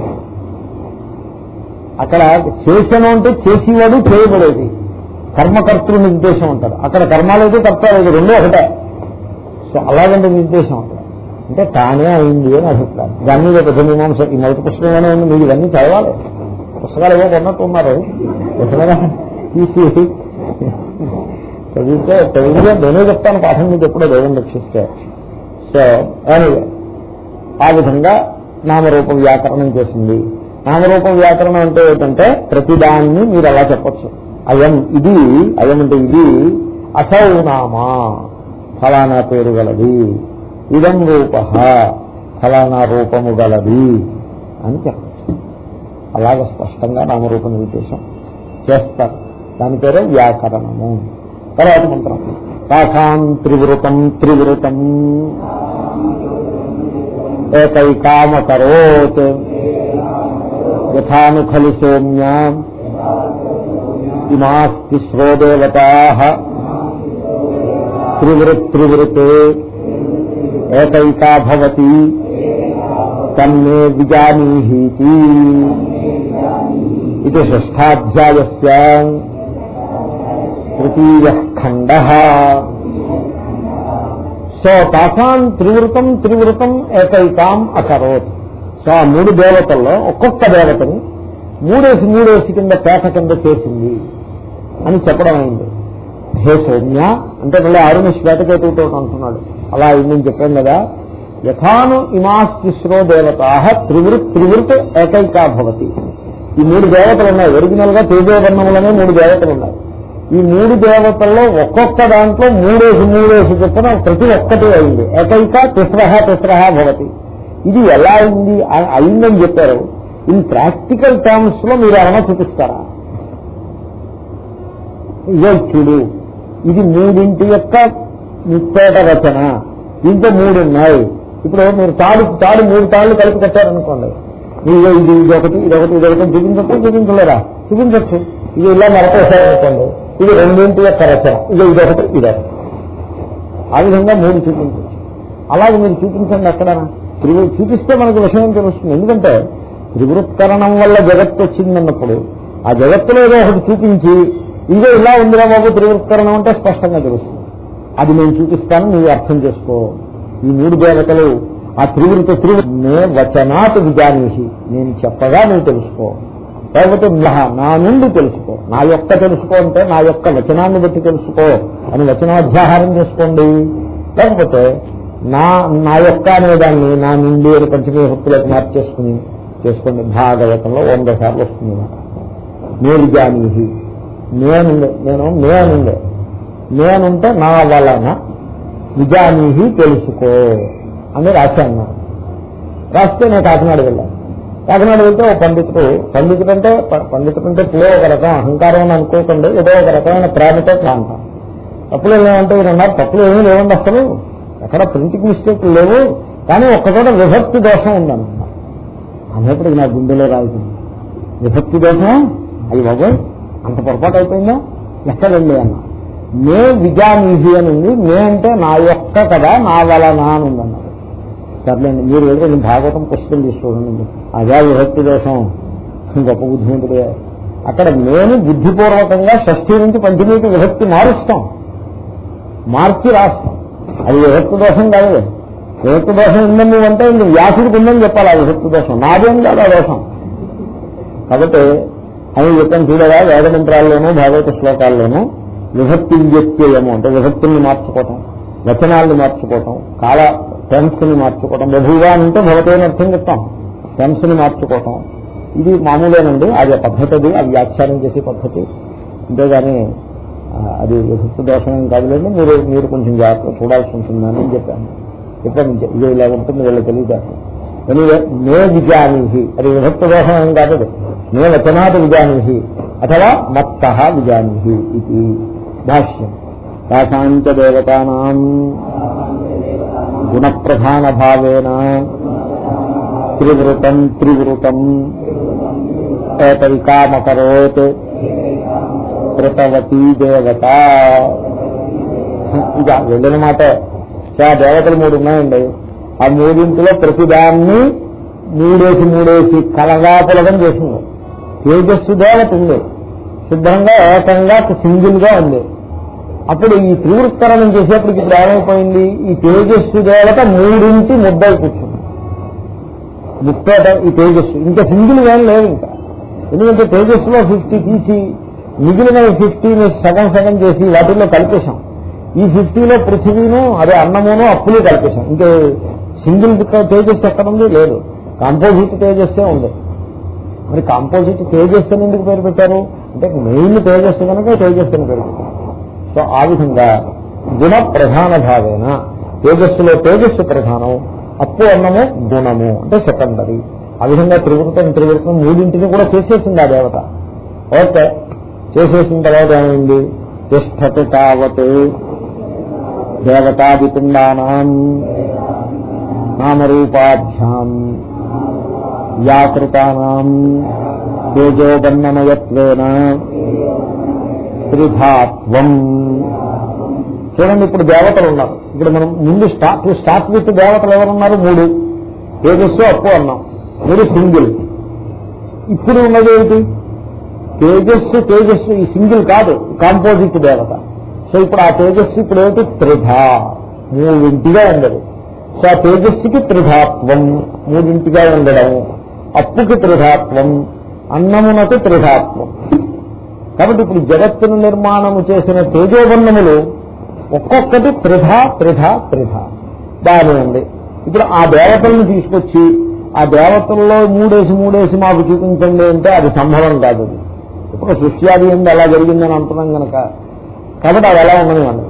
అక్కడ చేసను అంటే చేసేవాడు చేయబడేది. కర్మకర్తృ నిర్దేశం అంటారు. అక్కడ కర్మ లేదు కర్త లేదు రెండూ ఒకటే. సో అలాగంటే నిర్దేశం అక్కడ. అంటే తానే అయింది అని అభిప్రాయం. దాని మీద పెద్ద మీమాంస ఈ మొదటి పుస్తకంగానే ఉంది మీరు ఇవన్నీ చదవాలి. పుస్తకాలు ఏవో కొన్నట్టు ఉన్నారు పుస్తకాలు తీసి చదివితే తెలుగులో నేనే చెప్తాను పాఠం మీకు ఎప్పుడో దేవుని రక్షిస్తే. సో ఎనీవే ఆ విధంగా నామరూప వ్యాకరణం చేసింది. నామరూపం వ్యాకరణం అంటే ఏంటంటే ప్రతిదాన్ని మీరు అలా చెప్పచ్చు. అయం ఇది అయం అంటే ఇది అసౌ నామా ఫలానా పేరు గలది ఇదం రూప ఫలానా రూపము గలది అని చెప్పచ్చు. అలాగ స్పష్టంగా నామరూప నిర్దేశం చేస్తారు. దాని పేరే వ్యాకరణము. తర్వాత మంత్రం. కాకాం త్రివృతం త్రివృతం. ఏకైకామకరోత్. యథాను ఖలు సౌమ్య ఇమాస్తిస్రో దేవతా త్రివృత్ త్రివృతే ఏకైకా భవతి తన్మే విజానీహీతి ఇది షష్టాధ్యాయ తృతీయ ఖండ. సో తాసాన్ త్రివృతం త్రివృతం ఏకైకాం అకరోత్. సో ఆ మూడు దేవతల్లో ఒక్కొక్క దేవతని మూడేసి మూడేసి కింద పేట కింద చేసింది అని చెప్పడం అయింది. హే సౌమ్య అంటే మళ్ళీ ఆరుని శ్వేతకేతుతో అంటున్నాడు. అలా అయిందని చెప్పాను కదా. యథాను ఇమాస్తిశ్రో దేవతా త్రివృత్ త్రివృత్ ఏకైకా భవతి. ఈ మూడు దేవతలు ఉన్నాయి ఒరిజినల్గా తేజోవర్ణములనే మూడు దేవతలు ఉన్నాయి ఈ మూడు దేవతల్లో ఒక్కొక్క దాంట్లో మూడేసి మూడేసి చెప్పిన ప్రతి ఒక్కటి అయింది. ఏకైక తిస్రహ తిస్రహ భవతి. ఇది ఎలా అయింది? అయిందని చెప్పారు. ఇన్ ప్రాక్టికల్ టర్మ్స్లో మీరు ఏమైనా చూపిస్తారా? ఇదో చూడు ఇది మూడింటి యొక్క ముప్పేట రచన. దీంతో మూడు ఉన్నాయి. ఇప్పుడు మీరు తాడు తాడు మూడు తాళ్ళు కలిపి కట్టారనుకోండి. మీరు ఇది ఇది ఒకటి ఇది ఒకటి ఇది ఒకటి. చూపించచ్చు? చూపించలేరా చూపించచ్చు. ఇది ఇలా నరకేశారనుకోండి ఇది రెండింటి యొక్క రచన ఇది ఇదొకటి ఇదొకటి ఆ విధంగా మూడు చూపించచ్చు అలాగే మీరు చూపించండి అక్కడ చూపిస్తే మనకు విషయం తెలుస్తుంది. ఎందుకంటే త్రివృత్కరణం వల్ల జగత్తు వచ్చిందన్నప్పుడు ఆ జగత్తులో ఏదో ఒకటి చూపించి ఇదే ఇలా ఉందిరా బాబు త్రివృత్కరణం అంటే స్పష్టంగా తెలుస్తుంది. అది నేను చూపిస్తాను నీవు అర్థం చేసుకో. ఈ మూడు దేవతలు ఆ త్రివృత త్రివృత్ నే వచనాత్ విజానీహి. నేను చెప్పగా నువ్వు తెలుసుకో. లేకపోతే నా- నుండి తెలుసుకో. నా యొక్క తెలుసుకో అంటే నా యొక్క వచనాన్ని బట్టి తెలుసుకో. అని వచనాధ్యాహారం చేసుకోండి. లేకపోతే నా నా యొక్క అనేదాన్ని నా నుండి అని పంచమీ హక్కులకు మార్చేసుకుని చేసుకోండి. భాగవతంలో వంద సార్లు వస్తుంది మాట. నేను జానీ నేను నేను నేనుండే నేనుంటే నా వలన నిజానీహి తెలుసుకో. అని రాశాను. రాస్తే నేను కాకినాడ వెళ్ళాను. కాకినాడ వెళ్తే ఓ పండితుడు పండితుడు అంటే పండితుడు అంటే ప్లే ఒక రకం అహంకారం అని అనుకోకండి ఏదో ఒక రకమైన ప్రేమతో ప్రాంతం. తప్పులు ఏమంటే మీరు అన్నారు తప్పులు ఏమీ లేవండి అసలు. ఎక్కడ ప్రింటింగ్ మిస్టేక్ లేవు కానీ ఒక్కచోట విభక్తి దోషం ఉందన్నమాట అనేప్పటికి నా గుండెలో రాయింది విభక్తి దోషం? అయ్యి బాబోయ్ అంత పొరపాటు అయిపోయిందా? ఎక్కడండి అన్న. నే విజానీహి అని ఉంది నే అంటే నా యొక్క కదా నా వలన అని ఉందన్నారు సర్లేండి మీరు వెళ్ళి నేను భాగవతం పుస్తకం తీసుకోండి. అదే విభక్తి దోషం. గొప్ప బుద్ధిమంతుడే. అక్కడ నేను బుద్ధిపూర్వకంగా షష్ఠి నుంచి పంచమీకి విభక్తి మారుస్తాం. మార్చి రాస్తాం. అది విభక్తి దోషం కాదు. విభక్తి దోషం ఉందని అంటే ఇంక వ్యాసుడికి ఉందని చెప్పాలి. ఆ విభక్తి దోషం. నాదేం కాదు ఆ దోషం. కాబట్టి అని చెప్పాను చూడగా వేద మంత్రాల్లోనూ భాగవత శ్లోకాల్లోనూ విభక్తి వ్యక్తి ఏమో అంటే విభక్తుల్ని మార్చుకోవటం. వచనాలను మార్చుకోవటం కాల టెన్స్ని మార్చుకోవటం బహుగా అంటే భవతేని అర్థం చెప్తాం. టెన్స్ని మార్చుకోవటం. ఇది మామూలేనండి అది పద్ధతి అది అది వ్యాఖ్యానం చేసే పద్ధతి. అంతేగాని అది విభక్తి దోషం కాదులేండి మీరు మీరు కొంచెం జాగ్రత్త చూడాల్సి ఉంటుందని చెప్పాను. ఇప్పటి నుంచి ఇది ఇలా ఉంటుంది వీళ్ళకి తెలియజేస్తాం ఎనివే మే విజానీహి అది విభక్త దోషం ఏం కాదు మే వచనాథ వచనాత్ విజానీహి అథవా మత్త విజానీహి ఇది భాష్యం. తాసాంచ దేవతానాం గుణప్రధాన భావేన త్రివృతం త్రివృతం ఏతవికామకరోత్ కృతవతీ దేవత. ఇంకా వెళ్ళిన మాట. ఆ దేవతలు మూడు ఉన్నాయండి. ఆ మూడింటిలో ప్రతిదాన్ని మూడేసి మూడేసి కలగాపులగం చేసింది. తేజస్సు దేవత ఉంది. శుభ్రంగా ఏకంగా సింగిల్గా ఉంది. అప్పుడు ఈ త్రివృత్తరణం చేసేప్పటికి ఇప్పుడు ఏమైపోయింది? ఈ తేజస్సు దేవత మూడింటి ముద్దలు కూర్చుంది. ముప్పేట ఈ తేజస్సు. ఇంకా సింగిల్ ఏం లేదు ఇంకా. ఎందుకంటే తేజస్సులో ఫిఫ్టీ తీసి మిగిలిన ఫిఫ్టీని సగం సగం చేసి వాటిల్లో కలిపేశాం. ఈ ఫిఫ్టీలో పృథివీను అదే అన్నమును అప్పులు కలిపేశాం. ఇంకా సింగిల్ తేజస్సు ఎక్కడ ఉంది? లేదు. కాంపోజిట్ తేజస్సే ఉంది. మరి కాంపోజిట్ తేజస్సు ఎందుకు పేరు పెట్టారు? అంటే మెయిన్ తేజస్సు కనుక తేజస్సు అని పేరు పెట్టారు. సో ఆ విధంగా గుణ ప్రధాన భావేన తేజస్సులో తేజస్సు ప్రధానం అప్పు అన్నము గుణము అంటే సెకండరీ. ఆ విధంగా త్రివృతం త్రివృతం మూడింటిని కూడా చేసేసింది ఆ దేవత. ఓకే చేసేసిన తర్వాత ఏమైంది? తిష్టత తావత్ దేవతాదిపిండానాం నామరూపాభ్యాం వ్యాకృతానాం తేజోబన్నమయత్వేన త్రిధాత్వం చూడండి ఇప్పుడు దేవతలు ఉన్నారు. ఇక్కడ మనం ముందు స్టార్ట్ స్టార్ట్ విత్ దేవతలు ఎవరున్నారు? మూడు. తేజస్సు అప్పు అన్నాం. మూడు సింగిల్. ఇప్పుడు ఉన్నది ఏమిటి? తేజస్సు తేజస్సు ఈ సింగిల్ కాదు కాంపోజిట్ దేవత. సో ఇప్పుడు ఆ తేజస్సు ఇప్పుడు ఏమిటి? త్రిధ. మూడింటిగా ఉండదు. సో ఆ తేజస్సుకి త్రిధాత్వం మూడింటిగా ఉండడం. అప్పుకి త్రిధాత్వం అన్నమునకు త్రిధాత్వం. కాబట్టి ఇప్పుడు జగత్తును నిర్మాణము చేసిన తేజోబంధములు ఒక్కొక్కటి త్రిధ త్రిధ త్రిధ బాగానే ఉంది. ఇప్పుడు ఆ దేవతలను తీసుకొచ్చి ఆ దేవతల్లో మూడేసి మూడేసి మాకు చూపించండి అంటే అది సంభవం కాదు. అది ఇప్పుడు సృష్ట్యాది ఏంది అలా జరిగిందని అంటున్నాం కనుక కాబట్టి అది ఎలా ఉండనివ్వండి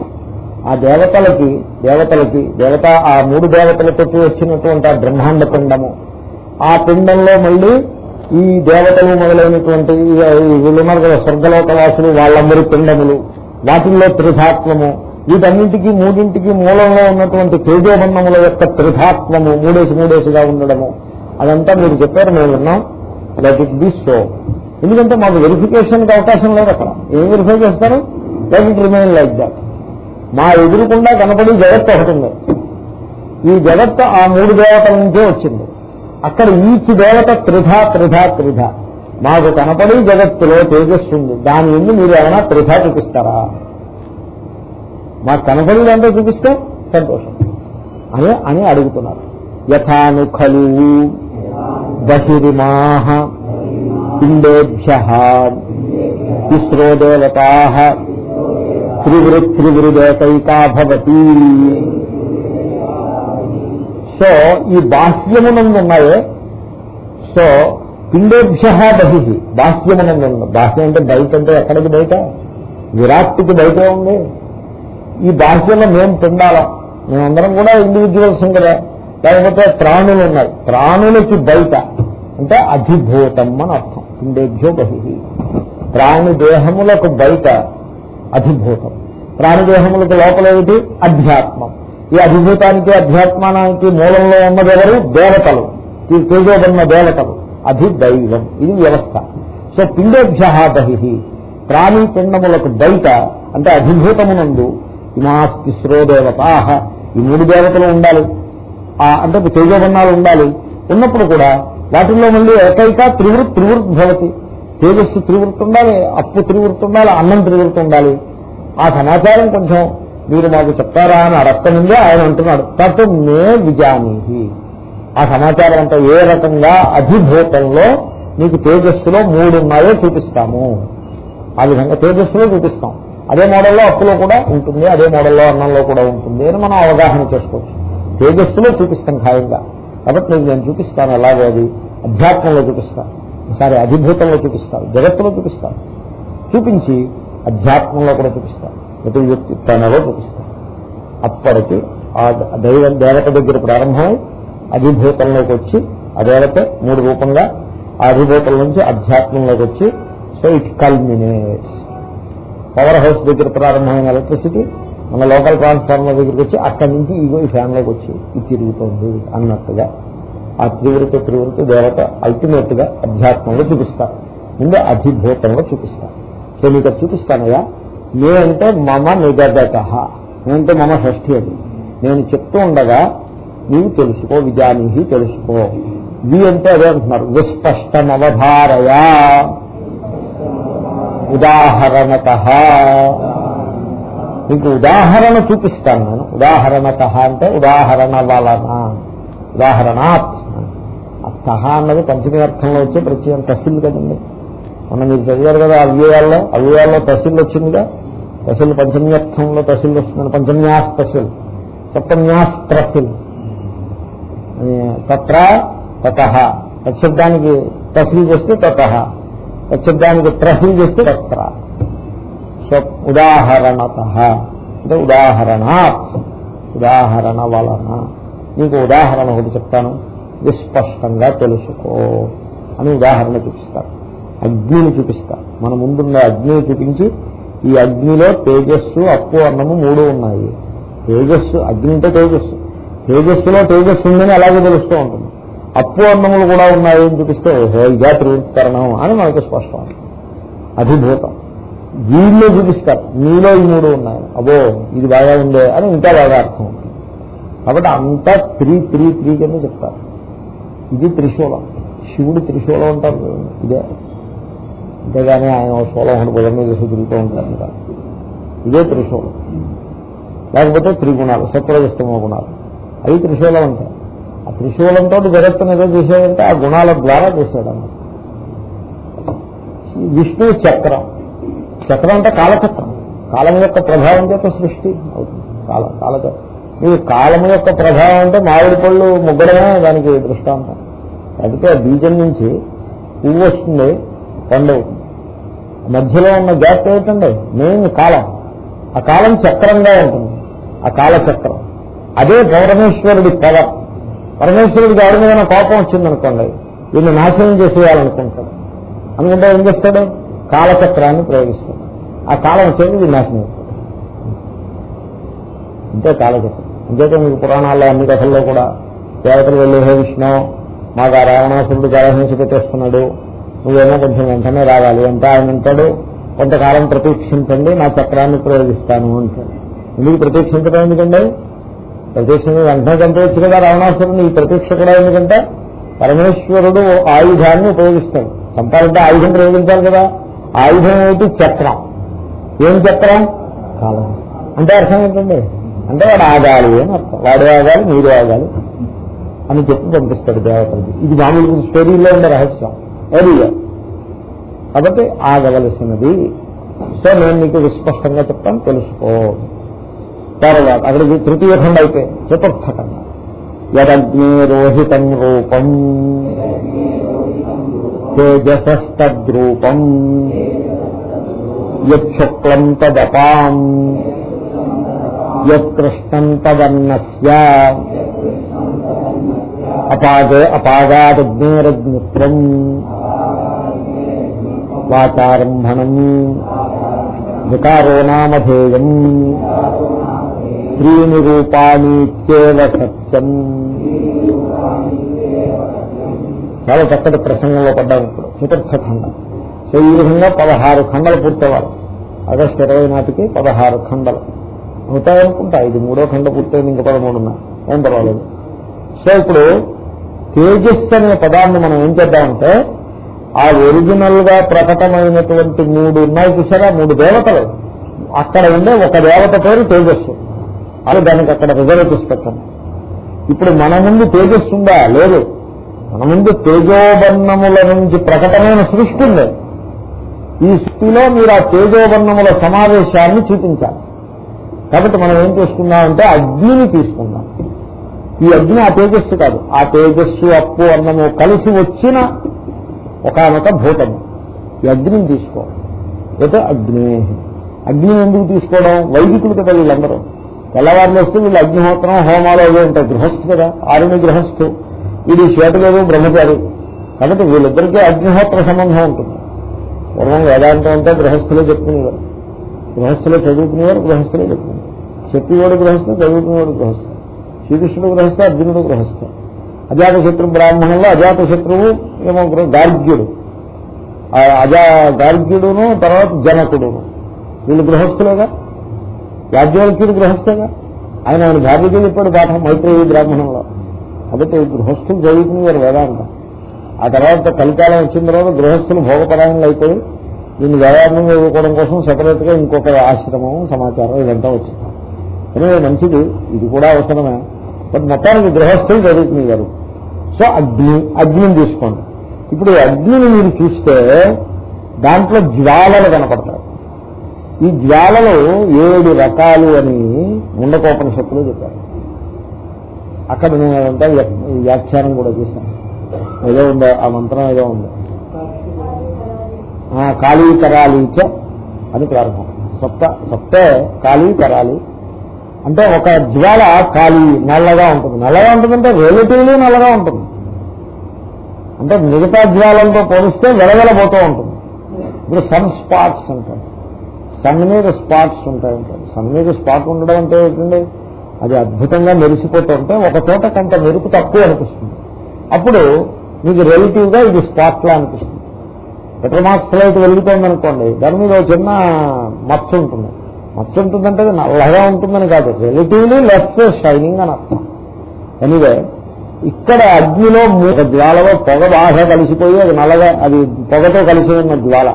ఆ దేవతలకి దేవతలకి దేవత ఆ మూడు దేవతలతో వచ్చినటువంటి ఆ బ్రహ్మాండ పిండము. ఆ పిండంలో మళ్ళీ ఈ దేవతలు మొదలైనటువంటి ఈ వీళ్ళు ఉన్నారు కదా స్వర్గలోకవాసులు వాళ్ళందరి పిండములు వాటిల్లో త్రిధాత్వము వీటన్నింటికి మూడింటికి మూలంలో ఉన్నటువంటి తేజోబన్నముల యొక్క త్రిధాత్వము మూడేసి మూడేసిగా ఉండడము. అదంతా మీరు చెప్పారు మేము విన్నాం. లెట్ ఇట్ బి సో ఎందుకంటే మాకు వెరిఫికేషన్కి అవకాశం లేదు అక్కడ. ఏం వెరిఫై చేస్తారు? Let it remain like that మా ఎదురుకుండా కనపడి జగత్తు ఒకటి ఈ జగత్తు ఆ మూడు దేవతల నుంచే వచ్చింది. అక్కడ ఈచి దేవత త్రిధ త్రిధ త్రిధ. మాకు కనపడి జగత్తులో తేజస్సు ఉంది. దాని ఎందు మీరు ఏమైనా త్రిధ చూపిస్తారా? మాకు కనపడేదంటే చూపిస్తే సంతోషం. అని అని అడుగుతున్నారు. యథాను ఖలు బహిరిమాహ పిండేభ్య తిస్రో దేవతా త్రివృత్రివృదేకైకా భవతి. సో ఈ బాహ్యమునందు ఉన్నాయే. సో పిండేభ్య బహిది బాహ్యమునందు బాహ్యం అంటే బయట అంటే ఎక్కడికి బయట? విరాట్కి బయటే ఉంది. ఈ బాహ్యంలో మేము పిండాలా. మేమందరం కూడా ఇండివిజువల్స్ కదా. లేకపోతే ప్రాణులు ఉన్నాయి. ప్రాణులకి బయట. అంటే అధిభూతం అని అర్థం. పిండేభ్యో బహిది ప్రాణి దేహములకు బయట అధిభూతం. ప్రాణిదేహములకు లోపల ఏమిటి అధ్యాత్మం. ఈ అధిభూతానికి అధ్యాత్మానానికి మూలంలో ఉన్నదెవరు దేవతలు. ఈ తేజోబన్న దేవతలు. అధిదైవం ఇది వ్యవస్థ. సో పిండేభ్య బహి. ప్రాణి పిండములకు బయట అంటే అధిభూతమునందు ఇమాస్తిశ్రో దేవతా ఈ మూడు దేవతలు ఉండాలి. ఆ అంటే తేజోబన్నాలు ఉండాలి. ఉన్నప్పుడు కూడా వాటిల్లో మళ్ళీ ఏకైక త్రివృత్ త్రివృత్ భవతి. తేజస్సు త్రివృత్తి ఉండాలి అప్పు త్రివృత్తి ఉండాలి అన్నం త్రివృత్తి ఉండాలి. ఆ సమాచారం కొంచెం మీరు మాకు చెప్తారా అని అడక్కముందే ఆయన అంటున్నాడు. తటు మే విజానీహి. ఆ సమాచారం అంతా ఏ రకంగా అధిభూతంలో నీకు తేజస్సులో మూడు ఉన్నాయో చూపిస్తాము. ఆ విధంగా తేజస్సులో చూపిస్తాం. అదే మోడల్లో అప్పులో కూడా ఉంటుంది అదే మోడల్లో అన్నంలో కూడా ఉంటుంది అని మనం అవగాహన చేసుకోవచ్చు. తేజస్సులో చూపిస్తాం ఖాయంగా. కాబట్టి నీకు నేను చూపిస్తాను ఎలాగో అది అధ్యాత్మంలో చూపిస్తాను. ఒకసారి అధిభూతంలో చూపిస్తాను జగత్తులో చూపిస్తాను. చూపించి అధ్యాత్మంలో కూడా చూపిస్తాను. ప్రతి వ్యక్తి తనలో అప్పటికి ఆ దైవ దేవత దగ్గర ప్రారంభమై అధిభూతంలోకి వచ్చి ఆ దేవత మూడు రూపంగా ఆ అధిభూతం నుంచి అధ్యాత్మంలోకి వచ్చి so it culminates power house దగ్గర ప్రారంభమైన ఎలక్ట్రిసిటీ మన లోకల్ ట్రాన్స్ఫార్మర్ దగ్గరికి వచ్చి అక్కడి నుంచి ఇగో ఈ ఫ్యాన్లోకి వచ్చి ఇది తిరుగుతుంది అన్నట్టుగా. ఆ త్రివృత త్రివృత దేవత అల్టిమేట్గా అధ్యాత్మంలో చూపిస్తారు ముందు అధిభూతంలో చూపిస్తారు సో మీకు అది చూపిస్తానయ్యా నే అంటే మమ నిగదత. నేనంటే మమ షష్ఠి అది. నేను చెప్తూ ఉండగా నీవు తెలుసుకో విజానీహి తెలుసుకో. వి అంటే అదే అంటున్నారు విస్పష్టమవధారయా. ఉదాహరణత. మీకు ఉదాహరణ చూపిస్తాను నేను. ఉదాహరణత అంటే ఉదాహరణ వలన. ఉదాహరణాత్. అర్థ అన్నది పంచమీ అర్థంలో వచ్చే ప్రత్యేకం తసిల్ కదండి. మొన్న మీరు చదివారు కదా అవ్యయాల్లో? అవ్యయాల్లో తసిల్ వచ్చిందిగా? తహసిల్ పంచమ్యర్థంలో తహసిల్ తసిల్ పంచమ్యాస్ తహసిల్ సప్తమ్యాస్ తహసిల్ తత్ర తత. తత్శబ్దానికి తహసిల్ చేస్తే తత. తత్శబ్దానికి త్రసిల్ చేస్తే తత్ర. ఉదాహరణత. అంటే ఉదాహరణ ఉదాహరణ వలన. నీకు ఉదాహరణ ఒకటి చెప్తాను. విస్పష్టంగా తెలుసుకో. అని ఉదాహరణ చూపిస్తారు. అగ్నిని చూపిస్తారు. మన ముందున్న అగ్నిని చూపించి ఈ అగ్నిలో తేజస్సు అప్పు అన్నము మూడు ఉన్నాయి. తేజస్సు అగ్ని అంటే తేజస్సు. తేజస్సులో తేజస్సు ఉందని అలాగే తెలుస్తూ ఉంటుంది. అప్పు అన్నములు కూడా ఉన్నాయి అని చూపిస్తే ఓహో ఇదా త్రివృత్కరణం అని మనకు స్పష్టం అధిభూతం వీళ్ళు చూపిస్తారు. నీలో ఈ మూడు ఉన్నాయి. అబో ఇది బాగా ఉందే అని ఇంకా బాగా అర్థం ఉంటుంది కాబట్టి అంతా త్రీ త్రీ త్రీ కింద చెప్తారు. ఇది త్రిశూలం. శివుడు త్రిశూలం అంటారు. ఇదే. అంతేగాని ఆయన శూలం ఒకటి భుజం మీద వేసి తిరుగుతూ ఉంటారు కాదు. ఇదే త్రిశూలం. లేకపోతే త్రిగుణాలు సత్వజస్తమ గుణాలు. అవి త్రిశూలం అంటారు. ఆ త్రిశూలంతో జగత్తును ఏదో చేసేదంటే ఆ గుణాల ద్వారా చేసేదన్నమాట. విష్ణు చక్రం. చక్రం అంటే కాలచక్రం. కాలం యొక్క ప్రభావం చేత సృష్టి అవుతుంది. కాల కాలచక్రం ఈ కాలం యొక్క ప్రభావం అంటే మామిడి పళ్ళు ముగ్గడమే దానికి దృష్టాంతం. అందుకే ఆ బీజం నుంచి పువ్వు వస్తుంది. పండు మధ్యలో ఉన్న గ్యాప్ ఏమిటండి? మెయిన్ కాలం. ఆ కాలం చక్రంగా ఉంటుంది. ఆ కాలచక్రం అదే పరమేశ్వరుడి పవర్ పరమేశ్వరుడికి ఎవరి మీద కోపం వచ్చిందనుకోండి వీళ్ళు నాశనం చేసేయాలనుకుంటాడు. అనుకుంటే ఏం చేస్తాడు? కాలచక్రాన్ని ప్రయోగిస్తాడు. ఆ కాలం వచ్చేది ఇది నాశనం చేస్తాడు. అంతే కాలచక్రం అంతేతే మీకు పురాణాల్లో అన్ని కథల్లో కూడా దేవతలు వెళ్ళి హే విష్ణు మాకు ఆ రావణాసురుడు జలహింస పెట్టేస్తున్నాడు. నువ్వేమో కొంచెం వెంటనే రావాలి. అంటే ఆయన అంటాడు కొంతకాలం ప్రతీక్షించండి నా చక్రాన్ని ప్రయోగిస్తాను అంటాడు. ఎందుకు ప్రతీక్షించడం ఎందుకండి? ప్రతీక్ష వెంటనే చంపేయచ్చు కదా రావణాసురుని ఈ ప్రతీక్ష కూడా ఎందుకంటే పరమేశ్వరుడు ఆయుధాన్ని ఉపయోగిస్తాడు. చంపాలంటే ఆయుధం ప్రయోగించాలి కదా. ఆయుధం ఏమిటి? చక్రం. ఏం చక్రం? కాలం. అంటే అర్థం ఏంటండి? అంటే వాడు ఆగాలి అని అర్థం. వాడు ఆగాలి మీరు ఆగాలి అని చెప్పి పంపిస్తాడు దేవతలకి. ఇది మామూలు స్టోరీలో ఉండే రహస్యం. ఏరియా కాబట్టి ఆగవలసినది. సో నేను నీకు విస్పష్టంగా చెప్తాను తెలుసుకో. తర్వాత అక్కడికి తృతీయ ఖండ అయితే చతుర్థ ఖండ యదగ్ని రోహితం రూపం. తేజసస్తద్రూపం. యక్షుక్లం తదపాం. యత్కృష్ణం తదన్నస్య. అపాగే అపాగాదగ్నేరగ్నిత్వం వాచారంభణం. వికారో నామధేయం. త్రీని రూపాణీత్యేవ సత్యం. చాలా చక్కటి ప్రసంగంలో పడ్డారు ఇప్పుడు. చతుర్థ ఖండం. సో ఈ విధంగా పదహారు ఖండలు పూర్తవ్వాలి. ఆగస్టు ఇరవై నాటికి పదహారు ఖండలు. అవుతాయనుకుంటా. ఇది మూడో ఖండ పూర్తయింది ఇంకా పదమూడు ఏం పర్వాలేదు. సో ఇప్పుడు తేజస్సు అనే పదాన్ని మనం ఏం చేద్దామంటే ఆ ఒరిజినల్గా ప్రకటమైనటువంటి మూడు ఉన్నాయి చూసారా? మూడు దేవతలు. అక్కడ ఉండే ఒక దేవత పేరు తేజస్సు. అది దానికి అక్కడ రిజర్వ్ చేసి పెట్టండి ఇప్పుడు మన ముందు తేజస్సు ఉందా? లేదు. మన ముందు తేజోబన్నముల నుంచి ప్రకటమైన సృష్టి ఉంది. ఈ సృష్టిలో మీరు ఆ తేజోబన్నముల సమావేశాన్ని చూపించాలి. కాబట్టి మనం ఏం చేసుకుందామంటే అగ్నిని తీసుకుందాం. ఈ అగ్ని ఆ తేజస్సు కాదు. ఆ తేజస్సు అప్పు అన్నము కలిసి వచ్చిన ఒకనొక భూతము. ఈ అగ్నిని తీసుకో అయితే అగ్నే. అగ్నిని ఎందుకు తీసుకోవడం? వైదికులు కదా వీళ్ళందరూ. తెల్లవారులు వస్తే వీళ్ళు అగ్నిహోత్రం హోమాలు అవి ఉంటాయి. గృహస్థు కదా. ఆరుని గృహస్థు. వీడి శ్వేతలేదు బ్రహ్మచారి. కాబట్టి వీళ్ళిద్దరికీ అగ్నిహోత్ర సంబంధం ఉంటుంది. పూర్వం వేదాంతం అంటే గృహస్థులే చెప్పుకునేవారు. గృహస్థులే చదువుకునేవారు గృహస్థులే చెప్పుకునేవారు. చెప్పేవాడు గృహస్థు చదువుకునేవాడు గృహస్థు. శ్రీకృష్ణుడు గృహస్థ అర్జునుడు గృహస్థ. అజాతశత్రు బ్రాహ్మణులు అజాతశత్రువు ఏమో గార్గ్యుడు. అజా గార్గ్యుడును తర్వాత జనకుడును. వీళ్ళు గృహస్థులుగా? యాజ్ఞవల్క్యుడు గృహస్థుగా? ఆయన ఆయన భార్యకి చెప్పాడు పాఠం మైత్రేయీ బ్రాహ్మణంలో కాబట్టి గృహస్థులు చదువుకునేవారు వేదాంతం. ఆ తర్వాత కలికాలం వచ్చిన తర్వాత గృహస్థులు భోగపరాయణలు అయిపోయి దీన్ని వ్యాయామం చదువుకోవడం కోసం సెపరేట్గా ఇంకొక ఆశ్రమం సమాచారం ఇదంతా వచ్చింది. అనే మంచిది. ఇది కూడా అవసరమే. బట్ మొత్తానికి గృహస్థులు చదువుకునేవారు. సో అగ్ని అగ్నిని తీసుకోండి ఇప్పుడు ఈ అగ్నిని మీరు చూస్తే దాంట్లో జ్వాలలు కనపడతాయి. ఈ జ్వాలలు ఏడు రకాలు అని ముండకోపనిషత్తులు చెప్పారు. అక్కడ నేను అదంతా వ్యాఖ్యానం కూడా చేశాను. ఏదో ఉందో ఆ మంత్రం ఏదో ఉంది. ఆ, కాళీ కరాలీచ అని ప్రారంభం. సప్త సప్తే కాళీ కరాలి అంటే ఒక జ్వాల ఖాళీ నల్లగా ఉంటుంది. నల్లగా ఉంటుందంటే రిలేటివ్లీ నల్లగా ఉంటుంది. అంటే మిగతా జ్వాలంతో పోలిస్తే వెలవెలబోతూ ఉంటుంది. ఇప్పుడు సన్ స్పాట్స్ అంటారు. సన్ మీద స్పాట్స్ ఉంటాయి సన్ మీద స్పాట్ ఉండడం అంటే ఏంటండి? అది అద్భుతంగా మెరిసిపోతూ ఉంటే ఒక చోట కొంత మెరుపు తక్కువ అనిపిస్తుంది. అప్పుడు మీకు రిలేటివ్గా ఇది స్పాట్లా అనిపిస్తుంది. పెట్రోమాక్స్ లైట్ వెలుగుతోంది అనుకోండి దాని మీద చిన్న మచ్చ ఉంటుంది. మచ్చ ఉంటుందంటే అది నల్లగా ఉంటుందని కాదు. రిలేటివ్లీ లెస్ షైనింగ్ అని అర్థం. ఎనివే ఇక్కడ అగ్నిలో మూ- ఒక జ్వాలలో పొగ బాగా కలిసిపోయి అది నల్లగా అది పొగతో కలిసి ఉన్న జ్వాల.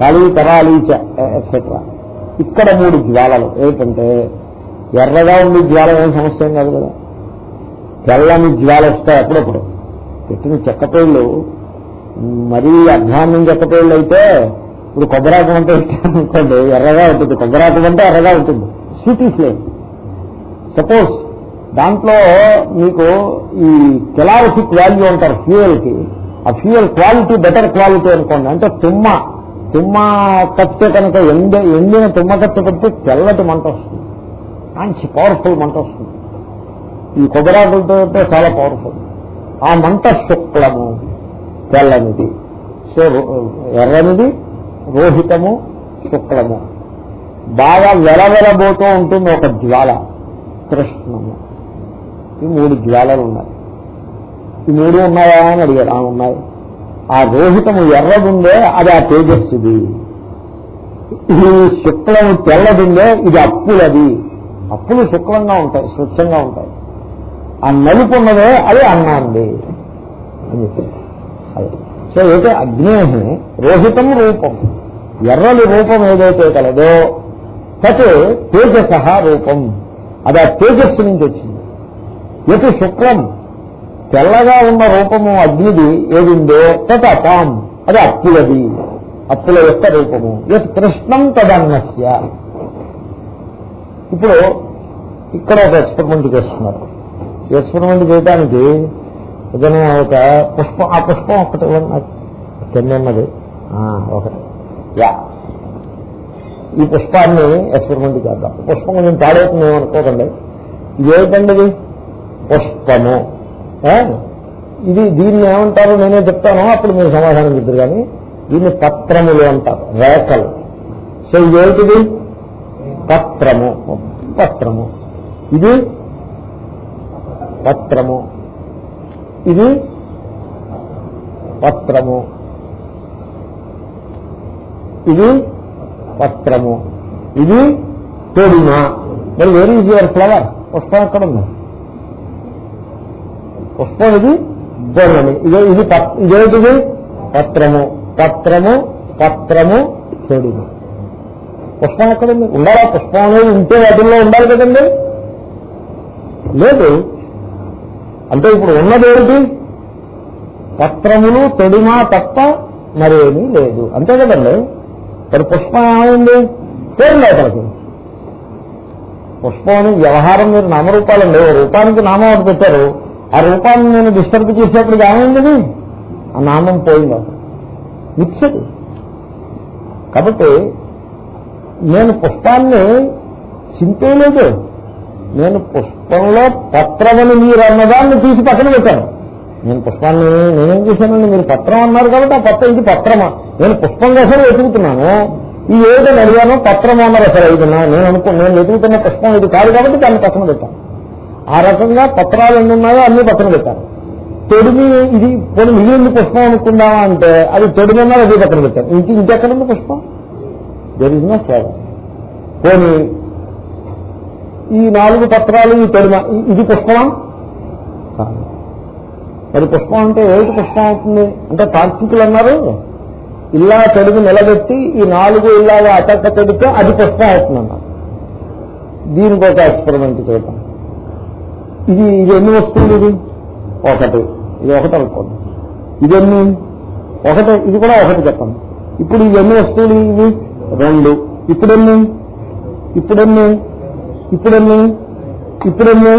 కాళీ తరాలీచ ఎట్సెట్రా ఇక్కడ మూడు జ్వాలలు. ఏంటంటే ఎర్రగా ఉండి జ్వాల ఏం సమస్య ఏం కాదు కదా? తెల్లని జ్వాల వస్తాయి అప్పుడప్పుడు. పెట్టిన చెక్కపేళ్ళు మరీ అధ్వాన్నం చెక్కపేళ్ళు అయితే ఇప్పుడు కొబ్బరాకం అంటే అనుకోండి ఎర్రగా ఉంటుంది. కొబ్బరాకం అంటే ఎర్రగా ఉంటుంది. సిటీ ఫ్లేమ్ సపోజ్ దాంట్లో మీకు ఈ కెలారిఫిక్ వాల్యూ అంటారు ఫ్యూయల్కి. ఆ ఫ్యూయల్ క్వాలిటీ బెటర్ క్వాలిటీ అనుకోండి. అంటే తుమ్మ తుమ్మ కట్టె కనుక ఎండ ఎండిన తుమ్మ కట్టె పెడితే తెల్లటి మంట వస్తుంది. మంచి పవర్ఫుల్ మంట వస్తుంది. ఈ కొబ్బరాకులతో చాలా పవర్ఫుల్ ఆ మంట శుక్లము తెల్లనిది. సో ఎర్రనిది రోహితము శుక్లము. బాగా వెలవెలబోతూ ఉంటుంది ఒక జ్వాల కృష్ణము. ఈ మూడు జ్వాలలు ఉన్నాయి. ఈ మూడు ఉన్నాయా అని అడిగారు ఆ ఉన్నాయి ఆ రోహితము ఎర్రదుందే అది ఆ తేజస్సుది. ఈ శుక్లము తెల్లదుందే ఇది అప్పులది. అప్పులు శుక్లంగా ఉంటాయి స్వచ్ఛంగా ఉంటాయి. ఆ నలుపు ఉన్నదే అది అన్నాంది. అని చెప్పారు సో ఏదో అగ్నే రోహితం రూపం. ఎర్రని రూపం ఏదైతే కలదో తట్ తేజస రూపం. అది ఆ తేజస్సు నుంచి వచ్చింది. ఎటు శుక్రం? తెల్లగా ఉన్న రూపము అగ్నిది ఏదిందో తట్ అపాం అది అప్పులది అప్పుల యొక్క రూపము. ఎత్ కృష్ణం తదన్నస్య. ఇప్పుడు ఇక్కడ ఒక ఎక్స్పెరిమెంట్ చేస్తున్నారు. ఎక్స్పెరిమెంట్ చేయడానికి ఏదైనా ఒక పుష్పం ఆ పుష్పం ఒకటి ఇవ్వండి నాకు. ఆ, ఒకటి. యా. ఈ పుష్పాన్ని ఎక్స్పెరిమెంట్ చేద్దాం. పుష్పం కొంచెం పాడవుతుంది ఏమనుకోకండి. ఇదేంటండి ఇది పుష్పము ఇది దీన్ని ఏమంటారు? నేనే చెప్తాను. అప్పుడు మీరు సమాధానం చెప్తారు. కానీ దీన్ని పత్రములు అంటారు. రేఖలు. సో ఇదేంటిది పత్రము. పత్రము. ఇది పత్రము. ఇది పత్రము. ఇది పత్రము. ఇది తొడిమ. మరి వేర్ ఈజ్ యువర్ ఫ్లవర్ పుష్పం ఎక్కడ ఉంది? పుష్పం ఇది బొమ్మని. ఇదే ఇది ఇదేంటిది? పత్రము. పత్రము పత్రము తొడిమ. పుష్పం ఎక్కడుంది ఉండాలా? పుష్పం అనేది ఉంటే వాటిల్లో ఉండాలి కదండి? లేదు. అంటే ఇప్పుడు ఉన్నదేమిటి? పత్రములు తొడిమ తప్ప మరేమీ లేదు. అంతే కదండి? మరి పుష్పం ఏమైంది? పేరు లోపలికి పుష్పం అని వ్యవహారం మీరు నామరూపాలండి. ఓ రూపానికి నామం ఒకటి పెట్టారు. ఆ రూపాన్ని నేను డిస్టర్బ్ చేసేప్పుడు ఏమైంది ఆ నామం పోయింది అసలు కాబట్టి నేను పుష్పాన్ని చింపేయలేదు నేను పుష్పంలో పత్రమని మీరు అన్నదాన్ని తీసి పక్కన పెట్టాను. నేను పుష్పాన్ని నేనేం చేశానండి? మీరు పత్రం అన్నారు కాబట్టి ఆ పత్రం ఇది పత్రమా? నేను పుష్పం కోసం వెతుకుతున్నాను. ఇది ఏదో అడిగానో పత్రం అన్నారు. అసలు ఇది నేను అనుకో నేను వెతుకుతున్న పుష్పం ఇది కాదు కాబట్టి దాన్ని పక్కన పెట్టాను. ఆ రకంగా పత్రాలు ఎన్ని ఉన్నాయో అన్ని పక్కన పెట్టాను. తొడిమి ఇది కొన్ని మిగిలింది పుష్పం అనుకుందామా అంటే అది తొడిమి అన్నారు అది పక్కన పెట్టాను. ఇంక ఇంకెక్కడుంది పుష్పం? దెర్ ఇస్ నో సేవ పోనీ ఈ నాలుగు పత్రాలు ఈ తొడిమ ఇది పుష్పమా? కాదు. మరి పుష్పం అంటే ఏమిటి పుష్పం అవుతుంది? అంటే తార్కికులు అన్నారు ఇలా తొడిగి నిలబెట్టి ఈ నాలుగు ఇలాగా అటక్క తొడితే అది పుష్పం అవుతుందన్నారు. దీనికి ఒక ఎక్స్పెరిమెంట్ చేయటం ఇది ఇది ఎన్ని వస్తుంది ఇది? ఒకటి. ఇది ఒకటి అనుకోండి. ఇది ఎన్ని? ఒకటి. ఇది కూడా ఒకటి చెప్పండి. ఇప్పుడు ఇవన్నీ ఎన్ని వస్తువులు ఇవి? రెండు. ఇప్పుడెన్ని ఇప్పుడెన్ని ఇప్పుడెన్ని ఇప్పుడెన్ని